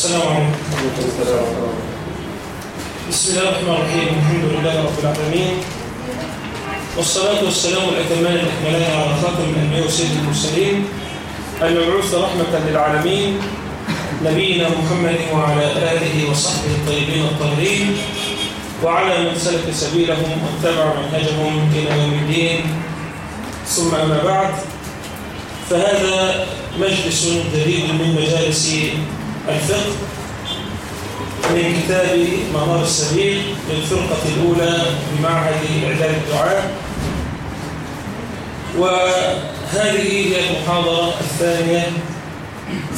السلام عليكم بسم الله الرحمن الرحيم الحمد لله رب العالمين والصلاة والسلام الأتمان الأكملان على خاتم الأنبياء وسيد المرسلين المبعوث رحمة للعالمين نبينا محمد وعلى آله وصحبه الطيبين الطاهرين وعلى من سلك سبيلهم واتبع منهجهم إلى يوم الدين. ثم أما بعد فهذا مجلس جديد من مجالس الفقه من كتاب منار السبيل للفرقة الأولى بمعهد إعداد الدعاء وهذه هي المحاضرة الثانية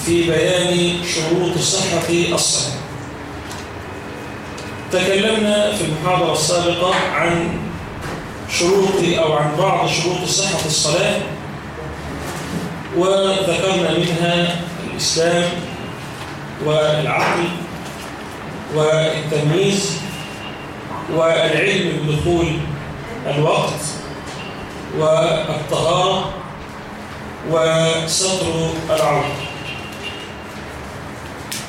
في بيان شروط صحة الصلاة. تكلمنا في المحاضرة السابقة عن شروط أو عن بعض شروط صحة الصلاة وذكرنا منها الإسلام والعقل والتمييز والعلم بدخول الوقت والطهارة وستر العورة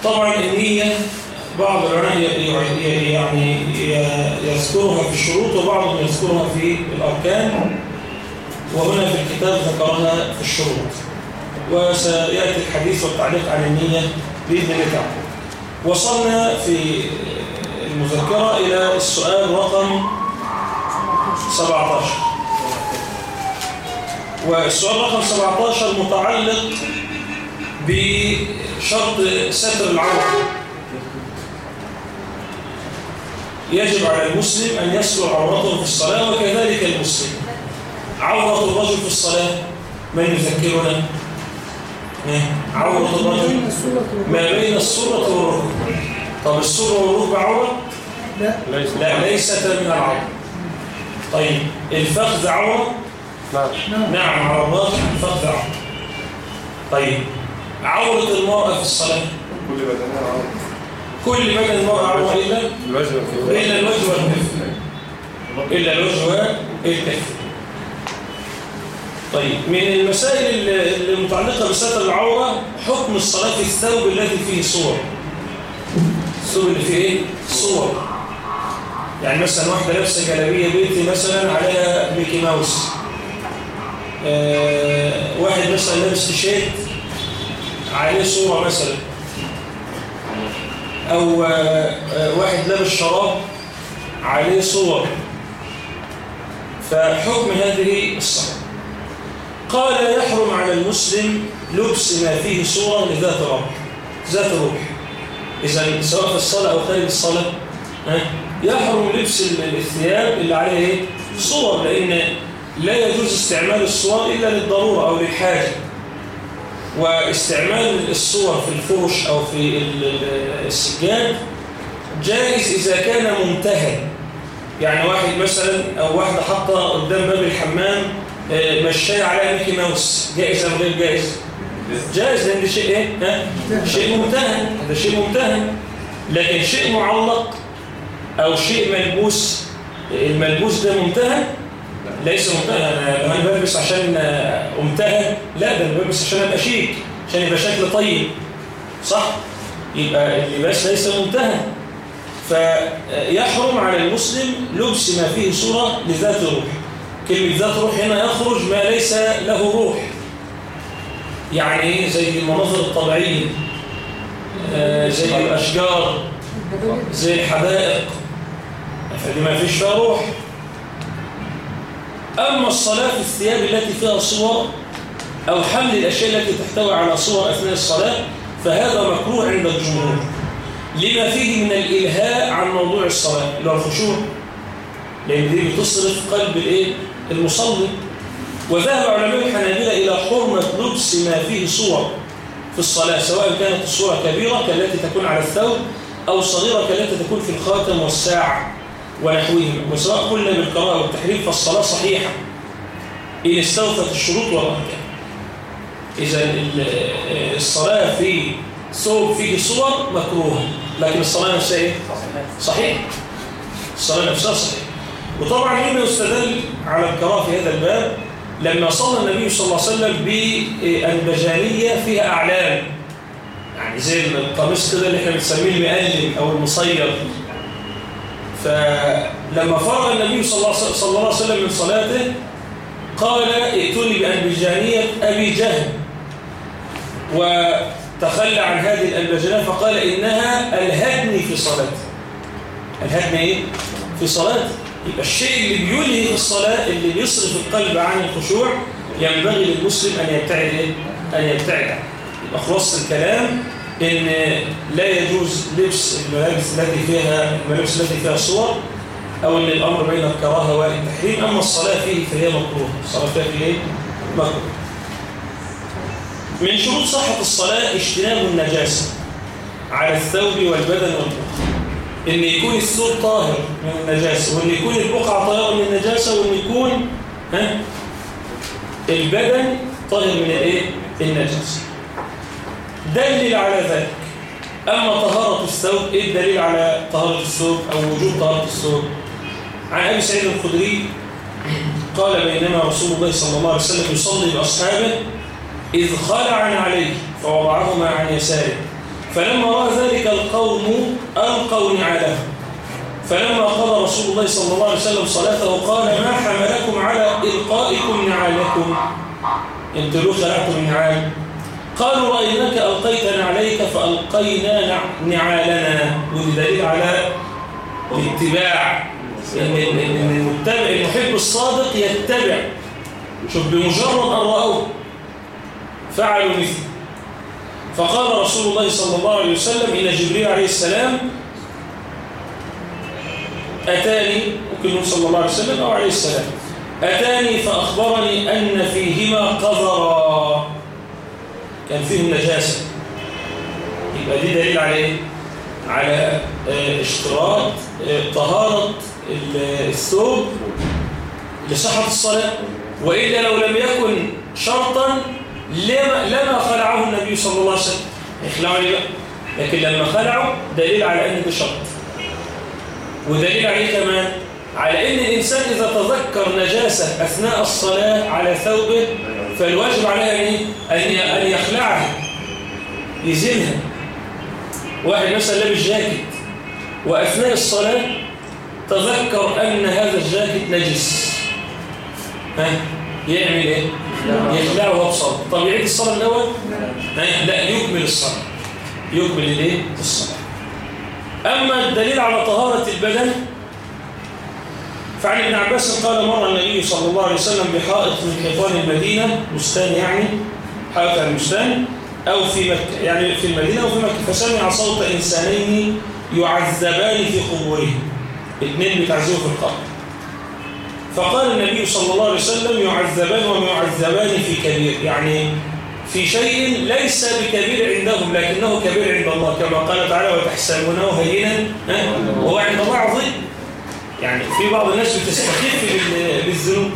طبعا النية بعض العلماء يعني يذكرها في الشروط وبعضهم يذكرها في الأركان وهنا في الكتاب ذكرها في الشروط. وسيأتي الحديث والتعليق عن النية بإذن الله. تعالى وصلنا في المذكرة إلى السؤال رقم 17 والسؤال رقم 17 متعلق بشرط ستر العورة. يجب على المسلم أن يستر عورته في الصلاة وكذلك المسلم. عورة الرجل في الصلاة من يذكرنا؟ عورة الرجل. ما بين السرة والركبة طب السرة والركبة عورة؟ لا. لا ليست من العورة طيب الفخذ عورة؟ نعم. نعم على الراجح الفخذ عورة طيب عورة المرأة في الصلاة. كل بدنها عورة. كل بدن المرأة عورة. إلا؟ الوجه. إلا الوجه والكف. إلا الوجه والكف. طيب من المسائل المتعلقة بستر العورة حكم الصلاة في الثوب الذي فيه صور. الثوب اللي فيه إيه؟ صور. يعني مثلا واحدة لابسة جلابية بيتي مثلا عليها ميكي ماوس. آه واحد مثلا لابس تيشيرت عليه صورة مثلا. أو آه آه واحد لابس شراب عليه صور. فحكم هذه الصلاة. قال يحرم على المسلم لبس ما فيه صورة لذات روح ذات روح إذا سواء في الصلاة أو خارج الصلاة؟ يحرم لبس الثياب اللي عليه إيه؟ صور لأن لا يجوز استعمال الصور إلا للضرورة أو للحاجة واستعمال الصور في الفرش أو في السجاد جائز إذا كان منتهى يعني واحد مثلا أو واحدة حاطة قدام باب الحمام مشاية على ميكي ماوس جائز أم غير جائز جائز لأن شيء إيه ها؟ شيء ممتهن هذا شيء ممتهن لكن شيء معلق أو شيء ملبوس الملبوس ده ممتهن ليس ممتهن أنا بلبس عشان أمتهن لا ده أنا بلبس عشان أبقى شيك عشان يبقى شكل طيب صح يبقى اللباس ليس ممتهن فيحرم على المسلم لبس ما فيه صورة لذات روح كلمة ذات روح هنا يخرج ما ليس له روح. يعني زي المناظر الطبيعية آه زي الأشجار زي الحدائق. فدي ما فيش فيها روح. أما الصلاة في الثياب التي فيها صور أو حمل الأشياء التي تحتوي على صور أثناء الصلاة فهذا مكروه عند الجمهور. لما فيه من الإلهاء عن موضوع الصلاة. اللي هو الخشوع لأن دي بتصرف قلب الإيه؟ المصلي وذهب علماء الحنابلة إلى حرمة لبس ما فيه صور في الصلاة سواء كانت الصورة كبيرة كالتي تكون على الثوب أو صغيرة كالتي تكون في الخاتم والساعة ونحوهم وسواء قلنا بالقراءة والتحريم فالصلاة صحيحة إن استوفت الشروط والأركان إذا الصلاة في ثوب فيه صور مكروهة لكن الصلاة نفسها إيه؟ صحيح الصلاة نفسها صحيح وطبعا هنا يستدل على الكراهه في هذا الباب لما صلى النبي صلى الله عليه وسلم بالبجانية فيها أعلام. يعني زي القميص كده اللي إحنا بنسميه المقلم أو المصير. فلما فرغ النبي صلى الله عليه وسلم من صلاته قال ائتوني بأنبجانية أبي جهل. وتخلى عن هذه الأنبجانية فقال إنها ألهدني في صلاتي ألهدني إيه؟ في صلاتي يبقى الشيء اللي بيلهي الصلاة اللي بيصرف القلب عن الخشوع ينبغي للمسلم أن يبتعد؟ أن يبتعد يبقى الكلام إن لا يجوز لبس الملابس التي فيها الملابس التي فيها صور أو أن الأمر بين الكراهة والتحريم أما الصلاة فيه فهي مكروه الصلاة فيه إيه؟ مكروه من شروط صحة الصلاة اجتناب النجاسة على الثوب والبدن والبقعة إن يكون الثوب طاهر من النجاسة وإن يكون البقعة طاهرة من النجاسة وإن يكون ها البدن طاهر من الإيه؟ النجاسة. دليل على ذلك. أما طهارة الثوب إيه الدليل على طهارة الثوب أو وجود طهارة الثوب؟ عن أبي سعيد الخدري قال بينما رسول الله صلى الله عليه وسلم يصلي بأصحابه إذ خلع عليه فوضعهما عن يساره. فلما رأى ذلك القوم ألقوا نعالهم فلما قضى رسول الله صلى الله عليه وسلم صلاته قال ما حملكم على إلقائكم نعالكم؟ أنتوا لو خلعتم النعال؟ قالوا رأيناك ألقيتنا عليك فألقينا نعالنا. ودي دليل على الاتباع. المتبع المحب الصادق يتبع. شوف بمجرد أن رأوه فعلوا مثله فقال رسول الله صلى الله عليه وسلم ان جبريل عليه السلام أتاني ممكن صلى الله عليه وسلم أو عليه السلام أتاني فأخبرني أن فيهما قذرا. كان فيهم نجاسة. يبقى دي دليل على إيه؟ على اشتراط طهارة الثوب لصحة الصلاة وإلا لو لم يكن شرطا لما, لما خلعه النبي صلى الله عليه وسلم. يخلعه ليه لكن لما خلعه دليل على أن ده شرط. ودليل عليه كمان على أن الإنسان إذا تذكر نجاسة أثناء الصلاة على ثوبه فالواجب عليه أن يخلعها يزيلها واحد مثلا لابس جاكيت وأثناء الصلاة تذكر أن هذا الجاكيت نجس. ها؟ يعمل إيه؟ يخلعه بصلاة طب يعيد الصلاة الأول؟ لا يكمل الصلاة. يكمل الإيه؟ الصلاة. أما الدليل على طهارة البدن فعن ابن عباس قال مر النبي صلى الله عليه وسلم بحائط من حيطان المدينة بستان يعني حائط المستان أو في مكة يعني في المدينة أو في مكة فسمع صوت إنسانين يعذبان في قبورهم. اثنين بيتعذبوا في القبر. فقال النبي صلى الله عليه وسلم يعذبان وما يعذبان في كبير. يعني في شيء ليس بكبير عندهم لكنه كبير عند الله كما قال تعالى وتحسبونه هينا وهو عند الله عظيم يعني في بعض الناس بتستخف بالذنوب.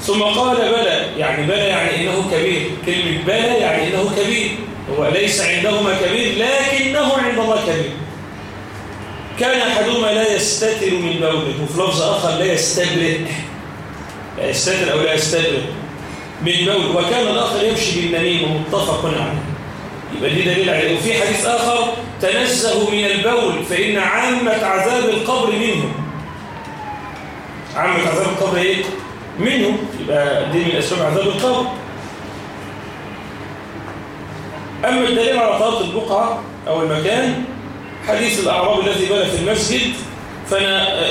ثم قال بلى. يعني بلى يعني إنه كبير. كلمة بلى يعني إنه كبير. هو ليس عندهما كبير لكنه عند الله كبير. كان أحدهما لا يستتر من بوله وفي لفظ آخر لا يستبرئ لا يستتر أو لا يستبرئ من بوله وكان الآخر يمشي بالنميمة متفق عليه. يبقى دي دليل عليه وفي حديث آخر تنزه من البول فإن عامة عذاب القبر منه عامة عذاب القبر إيه؟ منه يبقى دي من أسباب عذاب القبر. أما الدليل على طهارة البقعة أو المكان حديث الأعراب الذي بنى في المسجد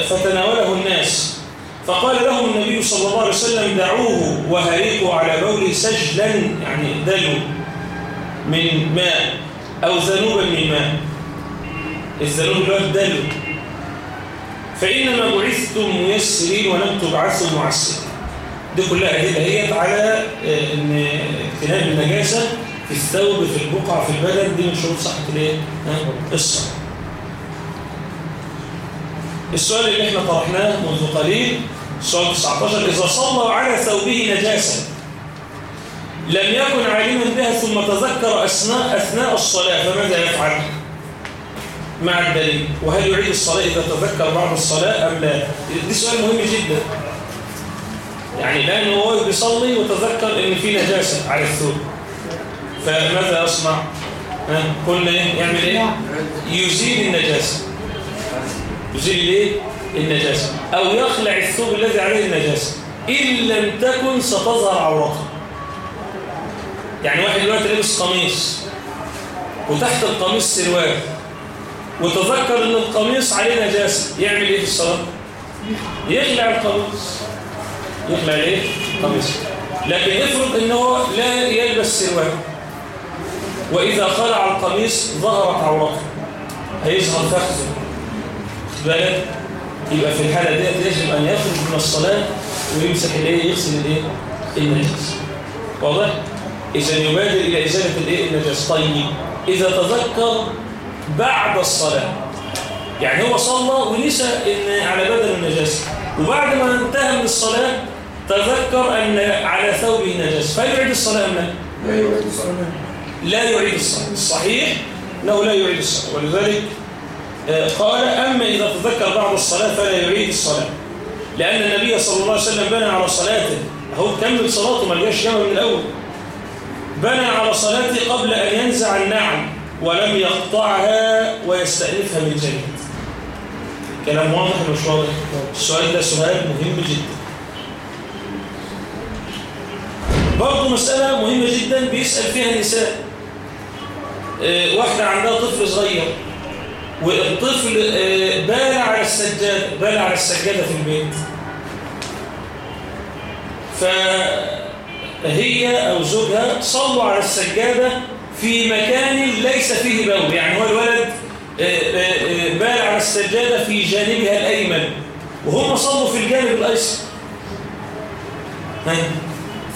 فتناوله الناس. فقال لهم النبي صلى الله عليه وسلم دعوه وهريقوا على بوله سجلا. يعني دلوا من ماء أو ذنوبا من ماء. الذنوب هو الدلو. فإنما بعثتم ميسرين ولم تبعثوا معسرين. دي كلها هي على إن اجتناب النجاسة في الثوب في البقعة في البدن. دي من شروط صحة الإيه؟ السؤال اللي إحنا طرحناه منذ قليل السؤال 19 إذا صلى على ثوبه نجاسة لم يكن عالما بها ثم تذكر أثناء, أثناء الصلاة فماذا يفعل؟ مع الدليل وهل يعيد الصلاة إذا تذكر بعد الصلاة أم لا؟ دي سؤال مهم جدا يعني الآن هو بيصلي وتذكر إن في نجاسة على الثوب فماذا يصنع؟ ها؟ قلنا؟ يعمل إيه؟ يزيل النجاسة يزيل إيه؟ النجاسة أو يخلع الثوب الذي عليه النجاسة. إن لم تكن ستظهر عورته. يعني واحد دلوقتي لابس قميص وتحت القميص سروال وتذكر إن القميص عليه نجاسة يعمل إيه في الصلاة؟ يخلع القميص. يخلع إيه القميص. لكن افرض إن هو لا يلبس سروال. وإذا خلع القميص ظهرت عورته. هيظهر فخذه بالك يبقى في الحالة ديت يجب أن يخرج من الصلاة ويمسح الايه يغسل الايه النجاسه واضح؟ اذا يبادر إلى إزالة الإيه؟ النجاسه طيب إذا تذكر بعد الصلاة يعني هو صلى ونسى إن على بدن النجاسة وبعد ما انتهى من الصلاة تذكر أن على ثوبه نجاسه فيعيد الصلاة أم لا؟ لا يعيد الصلاة. لا يعيد الصلاة. الصحيح إنه لا يعيد الصلاة. ولذلك قال أما إذا تذكر بعد الصلاة فلا يعيد الصلاة. لأن النبي صلى الله عليه وسلم بنى على صلاته. هو كمل صلاته ما لقاش جمع من الأول. بنى على صلاته قبل أن ينزع النعم ولم يقطعها ويستأنفها من جديد. كلام واضح مش واضح؟ السؤال ده سؤال مهم جدا. برضه مسألة مهمة جدا بيسأل فيها النساء. آه، واحدة عندها طفل صغير. والطفل آه، بال على السجادة بال على السجادة في البيت فهي أو زوجها صلوا على السجادة في مكان ليس فيه بول يعني هو الولد آه، آه، بال على السجادة في جانبها الأيمن وهم صلوا في الجانب الأيسر ها؟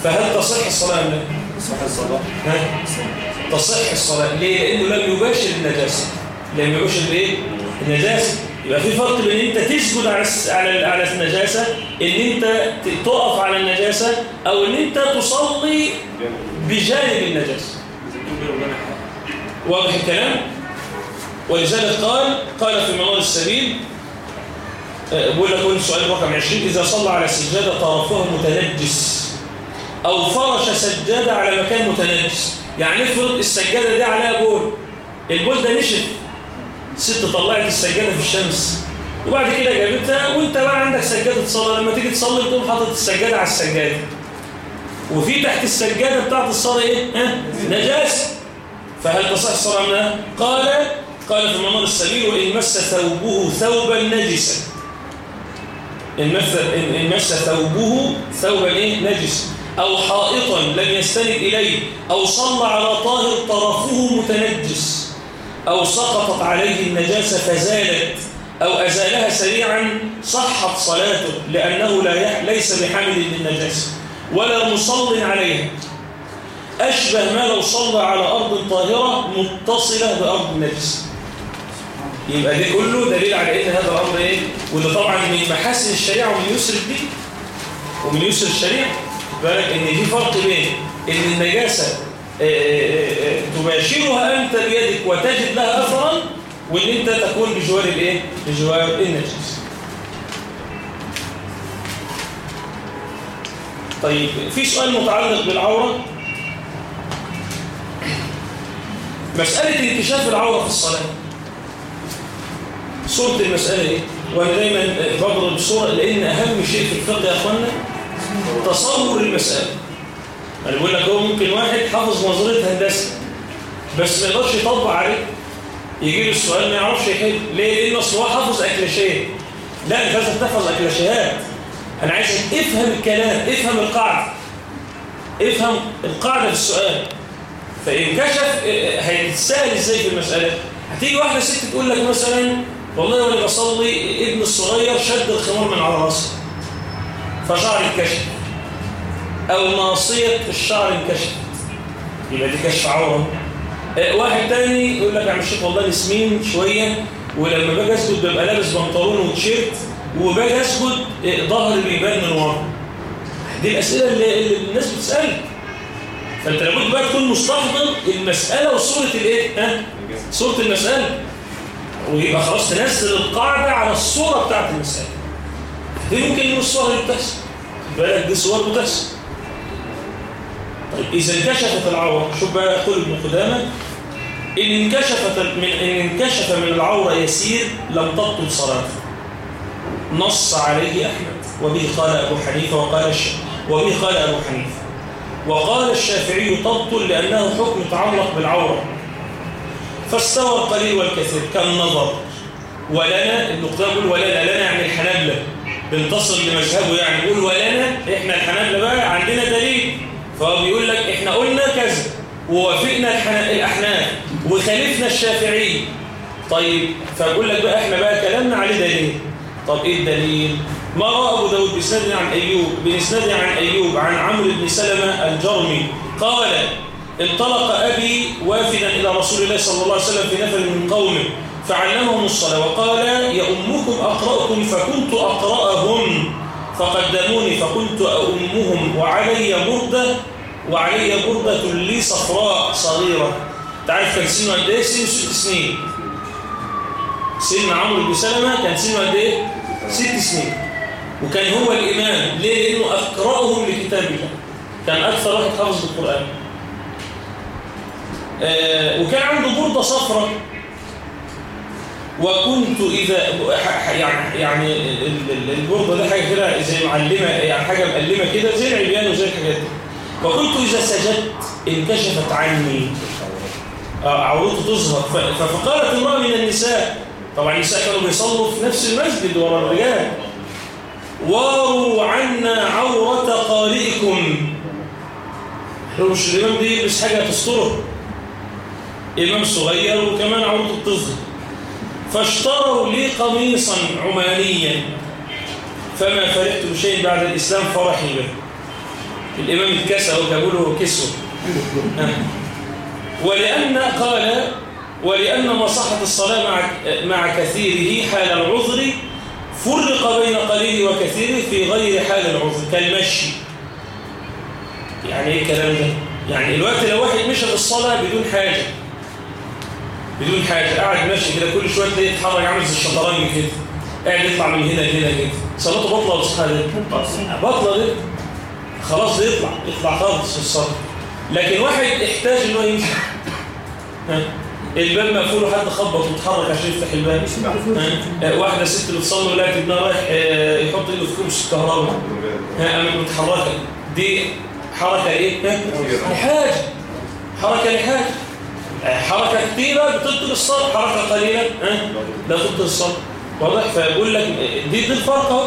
فهل تصح الصلاة أم لا؟ صح الصلاة ها؟ تصح الصلاة ليه؟ لأنه لم يباشر النجاسة لم يباشر الإيه؟ النجاسة. يبقى في فرق بين إن أنت تسجد على على على النجاسة إن أنت تقف على النجاسة أو إن أنت تصلي بجانب النجاسة. واضح الكلام؟ ولذلك قال قال في منار السبيل آه، بقول لك قول سؤال رقم 20 إذا صلى على سجادة طرفها متنجس أو فرش سجادة على مكان متنجس. يعني افرض السجادة دي عليها بول البول ده نشف. ست طلعت السجادة في الشمس. وبعد كده جابتها وانت بقى عندك سجادة صلاة. لما تيجي تصلي تقوم حاطط السجادة على السجادة. وفي تحت السجادة بتاعت الصلاة إيه؟ ها؟ نجاسة فهل تصح الصلاة منها؟ قال قال في منار السبيل وإن مس ثوبه ثوبا نجسا. إن مس إن مس ثوبه ثوبا إيه؟ نجس. أو حائطا لم يستند إليه أو صلى على طاهر طرفه متنجس. أو سقطت عليه النجاسة فزالت أو أزالها سريعا صحت صلاته لأنه لا. ليس بحامل للنجاسة ولا مصل عليها. أشبه ما لو صلى على أرض طاهرة متصلة بأرض نجسة يبقى ده كله دليل على إن هذا الأمر إيه؟ وده طبعا من محاسن الشريعة ومن يسر الدين. ومن يسر الشريعة. بالك إن في فرق بين إن النجاسة تباشرها أنت بيدك وتجد لها اثرا وإن أنت تكون بجوار الإيه؟ بجوار النجس. طيب في سؤال متعلق بالعورة. مسألة انكشاف العورة في الصلاة. صورة المسألة إيه؟ وأنا دايما بضرب بصورة لأن أهم شيء في الفقه يا أخوانا تصور المسألة. أنا بقول لك هو ممكن واحد حافظ نظرية هندسة بس ما يقدرش يطبق عليه. يجي له السؤال ما يعرفش يحل. ليه؟ أصل هو حافظ أكلاشيه لا أنت لازم تحفظ أكلاشيهات أنا عايزك افهم الكلام افهم القاعدة. افهم القاعدة في السؤال. فإن كشف هيتسأل إزاي في المسألة؟ هتيجي واحدة ست تقول لك مثلا والله وأنا بصلي ابن الصغير شد الخمار من على راسه. فشعر اتكشف. أو ناصية الشعر انكشفت. يبقى دي كشف عورة آه، واحد تاني يقول لك يا عم الشيخ والله نسمين شوية ولما باجي اسجد ببقى لابس بنطلون وتيشيرت وباجي اسجد آه، ظهري بيبان من ورا. دي الأسئلة اللي, اللي الناس بتسالها فأنت لابد بقى تكون مستحضر المسألة وصورة الإيه؟ ها؟ صورة المسألة. ويبقى خلاص تنزل القاعدة على الصورة بتاعت المسألة. دي ممكن من الصور اللي بتحصل. بالك دي صور بتحصل. إذا انكشفت العورة شوف بقى يقول ابن قدامة إن انكشفت من إن انكشف من العورة يسير لم تبطل صلاته. نص عليه أحمد. وبه قال أبو حنيفة وقال الش... وبه قال أبو حنيفة. وقال الشافعي تبطل لأنه حكم يتعلق بالعورة. فاستوى القليل والكثير. كالنظر ولنا ابن قدامة يقول ولنا لنا يعني الحنابلة. بنتصل لمذهبه يعني يقول ولنا إحنا الحنابلة بقى عندنا دليل. فهو بيقول لك إحنا قلنا كذا ووافقنا الأحناف وخالفنا الشافعي. طيب فبقول لك بقى إحنا بقى كلامنا عليه دليل. طب إيه الدليل؟ ما روى أبو داود بإسناد عن ايوب بإسناد عن أيوب عن عمرو بن سلمة الجرمي. قال انطلق أبي وافدا إلى رسول الله صلى الله عليه وسلم في نفر من قومه فعلمهم الصلاة وقال يا أمكم أقرأكم فكنت أقرأهم. فقدموني فكنت أؤمهم وعلي بردة وعلي بردة لي صفراء صغيرة. تعرف كان سنه قد إيه؟ سنه ست سنين. سن عمرو بن سلمة كان سنه قد إيه؟ ست سنين. وكان هو الإمام. ليه؟ لأنه أقرأهم لكتاب الله. كان أكثر واحد حافظ القرآن آه وكان عنده بردة صفراء. وكنت إذا يعني يعني ال- ال- البردة ده حاجة كده زي معلمة يعني حاجة مقلمة كده زي العبيان وزي الحاجات دي. وكنت إذا سجدت انكشفت عني. آه، عورته تظهر. فقالت امرأة من النساء. طبعا النساء كانوا بيصلوا في نفس المسجد ورا الرجال. واروا عنا عورة قارئكم. لو مش الإمام دي يلبس حاجة تستره. إمام صغير وكمان عورته بتظهر. فاشتروا لي قميصا عمانيا. فما فرحت بشيء بعد الإسلام؟ فرحي به. الإمام اتكسى وجابوا له كسوة ولأن قال ولأن مصحة الصلاة مع مع كثيره حال العذر فرق بين قليل وكثير في غير حال العذر كالمشي. يعني إيه الكلام ده؟ يعني الوقت لو واحد مشى في الصلاة بدون حاجة. بدون حاجة. قاعد ماشي كده كل شوية تلاقيه يتحرك عامل زي الشطرنج كده. قاعد يطلع من هنا كده كده. صلاته بطلة ولا دي؟ بطلة دي. خلاص يطلع. يطلع خالص في الصلاة. لكن واحد احتاج إن هو يمشي؟ الباب مقفول وحد خبط وتحرك عشان يفتح الباب. ها؟ واحدة ست بتصلي ولقت ابنها رايح آه، يحط إيده في كبس الكهرباء. ها؟ قامت متحركة. دي حركة إيه؟ ها؟ لحاجة حركة لحاجة آه، حركة كثيرة بتبطل الصلاة حركة قليلة ها؟ لا تبطل الصلاة واضح؟ فبقول لك دي دي الفرق أهو.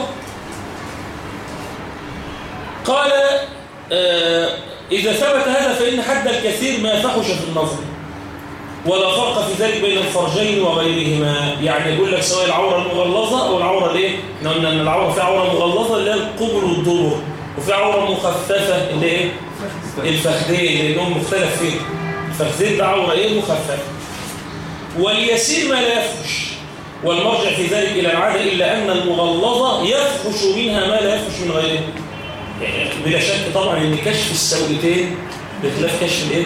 قال آه، إذا ثبت هذا فإن حد الكثير ما فحش في النظر. ولا فرق في ذلك بين الفرجين وغيرهما. يعني يقول لك سواء العورة المغلظة أو العورة الايه؟ إحنا قلنا ان العورة في عورة مغلظة اللي هي القبل والدبر. وفي عورة مخففة اللي إيه؟ الفخذين لأنهم مختلف فيه ده عورة إيه مخففة واليسير ما لا يفحش. والمرجع في ذلك إلى العادة إلا أن المغلظة يفحش منها ما لا يفحش من غيرها بلا شك طبعا إن كشف السويتين بخلاف كشف الإيه؟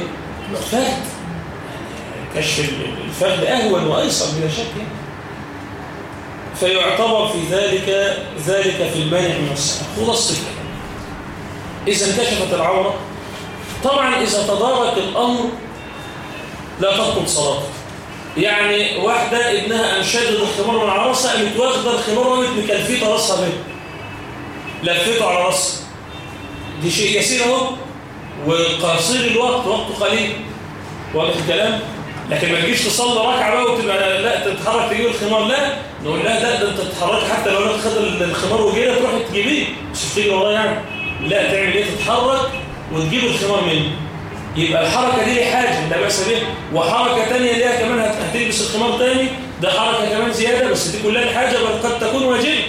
الفخذ كشف الفخذ أهون وأيسر بلا شك يعني. فيعتبر في ذلك ذلك في المانع من الصلاه خلاص الكلام إذا انكشفت العورة طبعا إذا تدارك الأمر لا تبطل صلاته يعني واحدة ابنها انشدت الخمار من على رأسها قامت واخدة الخمار وقامت مكلفته راسها به لفته على رأسها. دي شيء يسير أهو وقصير الوقت وقته قليل. واضح الكلام؟ لكن ما تجيش تصلي ركعة بقى وتبقى لا تتحرك تجيب الخمار. لا نقول لها لا ده انت تتحرك حتى لو أنا خد الخمار وجينا تروح تجيبيه. مش تيجي ورايا يعني. لا تعمل إيه؟ تتحرك وتجيب الخمار مني يبقى الحركة دي حاجة لا باس بها وحركة ثانية ليها كمان هت- هتلبس الخمار ثاني ده حركة كمان زيادة بس دي كلها حاجة بل قد تكون واجبة.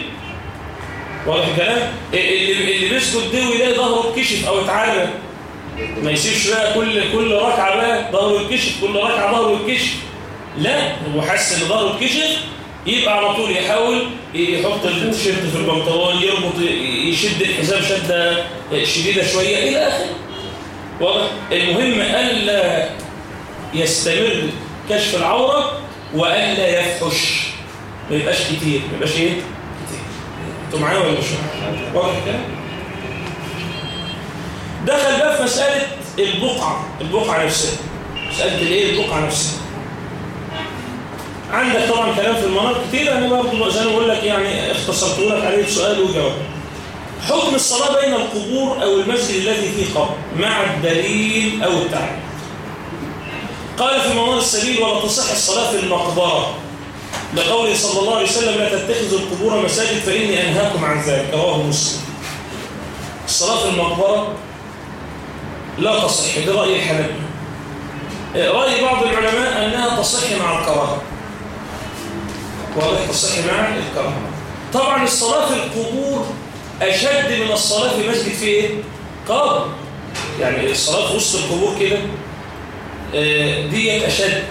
واضح الكلام؟ اللي اللي بيسجد دي ويلاقي ظهره اتكشف أو اتعالى ما يسيبش بقى كل كل ركعة بقى ظهره يتكشف كل ركعة ظهره يتكشف. لا هو حس إن ظهره اتكشف يبقى على طول يحاول يحط التيشيرت في البنطلون يربط يشد الحزام شدة شديدة شوية إلى آخره. واضح؟ المهم ألا يستمر كشف العورة وألا يفحش. ما يبقاش كتير. ما يبقاش إيه؟ كتير. أنتوا معايا ولا مش واضح كده دخل بقى في مسألة البقعة البقعة نفسها. مسألة الإيه؟ البقعة نفسها. عندك طبعا كلام في المناط كتير أنا برضه زي ما بقول لك يعني اختصرت لك عليه سؤال وجواب. حكم الصلاة بين القبور أو المسجد الذي فيه قبر مع الدليل أو التعليم قال في منار السبيل ولا تصح الصلاة في المقبرة. لقوله صلى الله عليه وسلم لا تتخذوا القبور مساجد فإني أنهاكم عن ذلك. رواه مسلم. الصلاة في المقبرة لا تصح ده رأي الحنبي رأي بعض العلماء أنها تصح مع الكراهة. واضح تصح مع الكراهة. طبعا الصلاة في القبور أشد من الصلاة في مسجد فيه إيه؟ قبر يعني الصلاة في وسط القبور كده آه، ديت أشد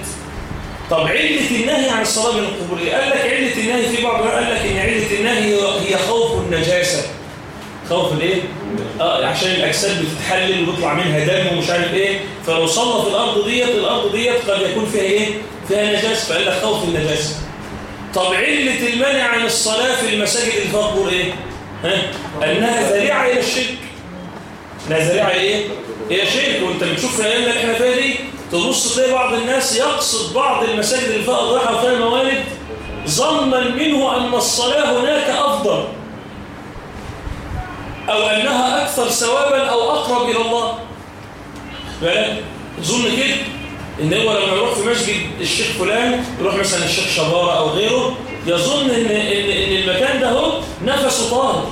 طب علة النهي عن الصلاة بين القبور؟ قال لك علة النهي في بعض قال لك إن علة النهي هي خوف النجاسة خوف الإيه؟ آه عشان الاجساد بتتحلل ويطلع منها دم ومش عارف إيه فلو صلى في الأرض ديت الأرض ديت قد يكون فيها إيه؟ فيها نجاسة فقال لك خوف النجاسة طب علة المنع عن الصلاة في المساجد الفقر إيه؟ ها؟ أنها ذريعة إلى الشرك. إنها ذريعة إيه؟ إلى الشرك. وأنت بتشوف في الأيام اللي إحنا فيها دي تبص تلاقي بعض الناس يقصد بعض المساجد اللي فيها اضرحة وفيها موالد ظنا منه أن الصلاة هناك أفضل أو أنها أكثر ثوابا أو أقرب إلى الله. بالك ظن كده. إن هو لما يروح في مسجد الشيخ فلان يروح مثلا الشيخ شبارة أو غيره يظن ان ان إن المكان ده هو نفسه طاهر.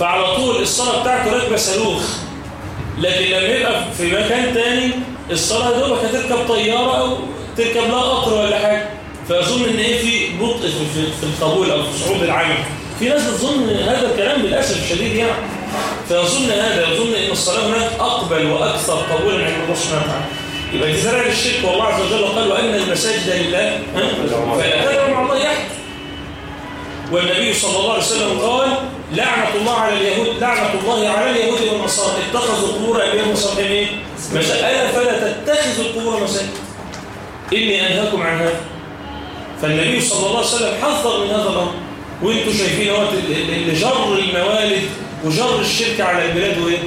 فعلى طول الصلاة بتاعته راكبة صاروخ. لكن لما يبقى في مكان تاني الصلاة دوبك هتركب طيارة أو تركب لها قطر ولا حاجة. فيظن إن إيه في بطء في, في, القبول أو في صعود العمل. في ناس بتظن هذا الكلام للأسف الشديد يعني. فيظن هذا يظن إن الصلاة هناك أقبل وأكثر قبولا عند الله سبحانه وتعالى. يبقى دي زرع الشرك والله عز وجل قال وأن المساجد لله فلا تدعوا مع الله يحد والنبي صلى الله عليه وسلم قال لعنة الله على اليهود لعنة الله على اليهود والنصارى. اتخذوا قبور أبيهم إيه؟ مسألة فلا تتخذوا القبور مساجد إني أنهاكم عن هذا فالنبي صلى الله عليه وسلم حذر من هذا الأمر. وأنتم شايفين أهوت اللي جر الموالد وجر الشرك على البلاد وإيه؟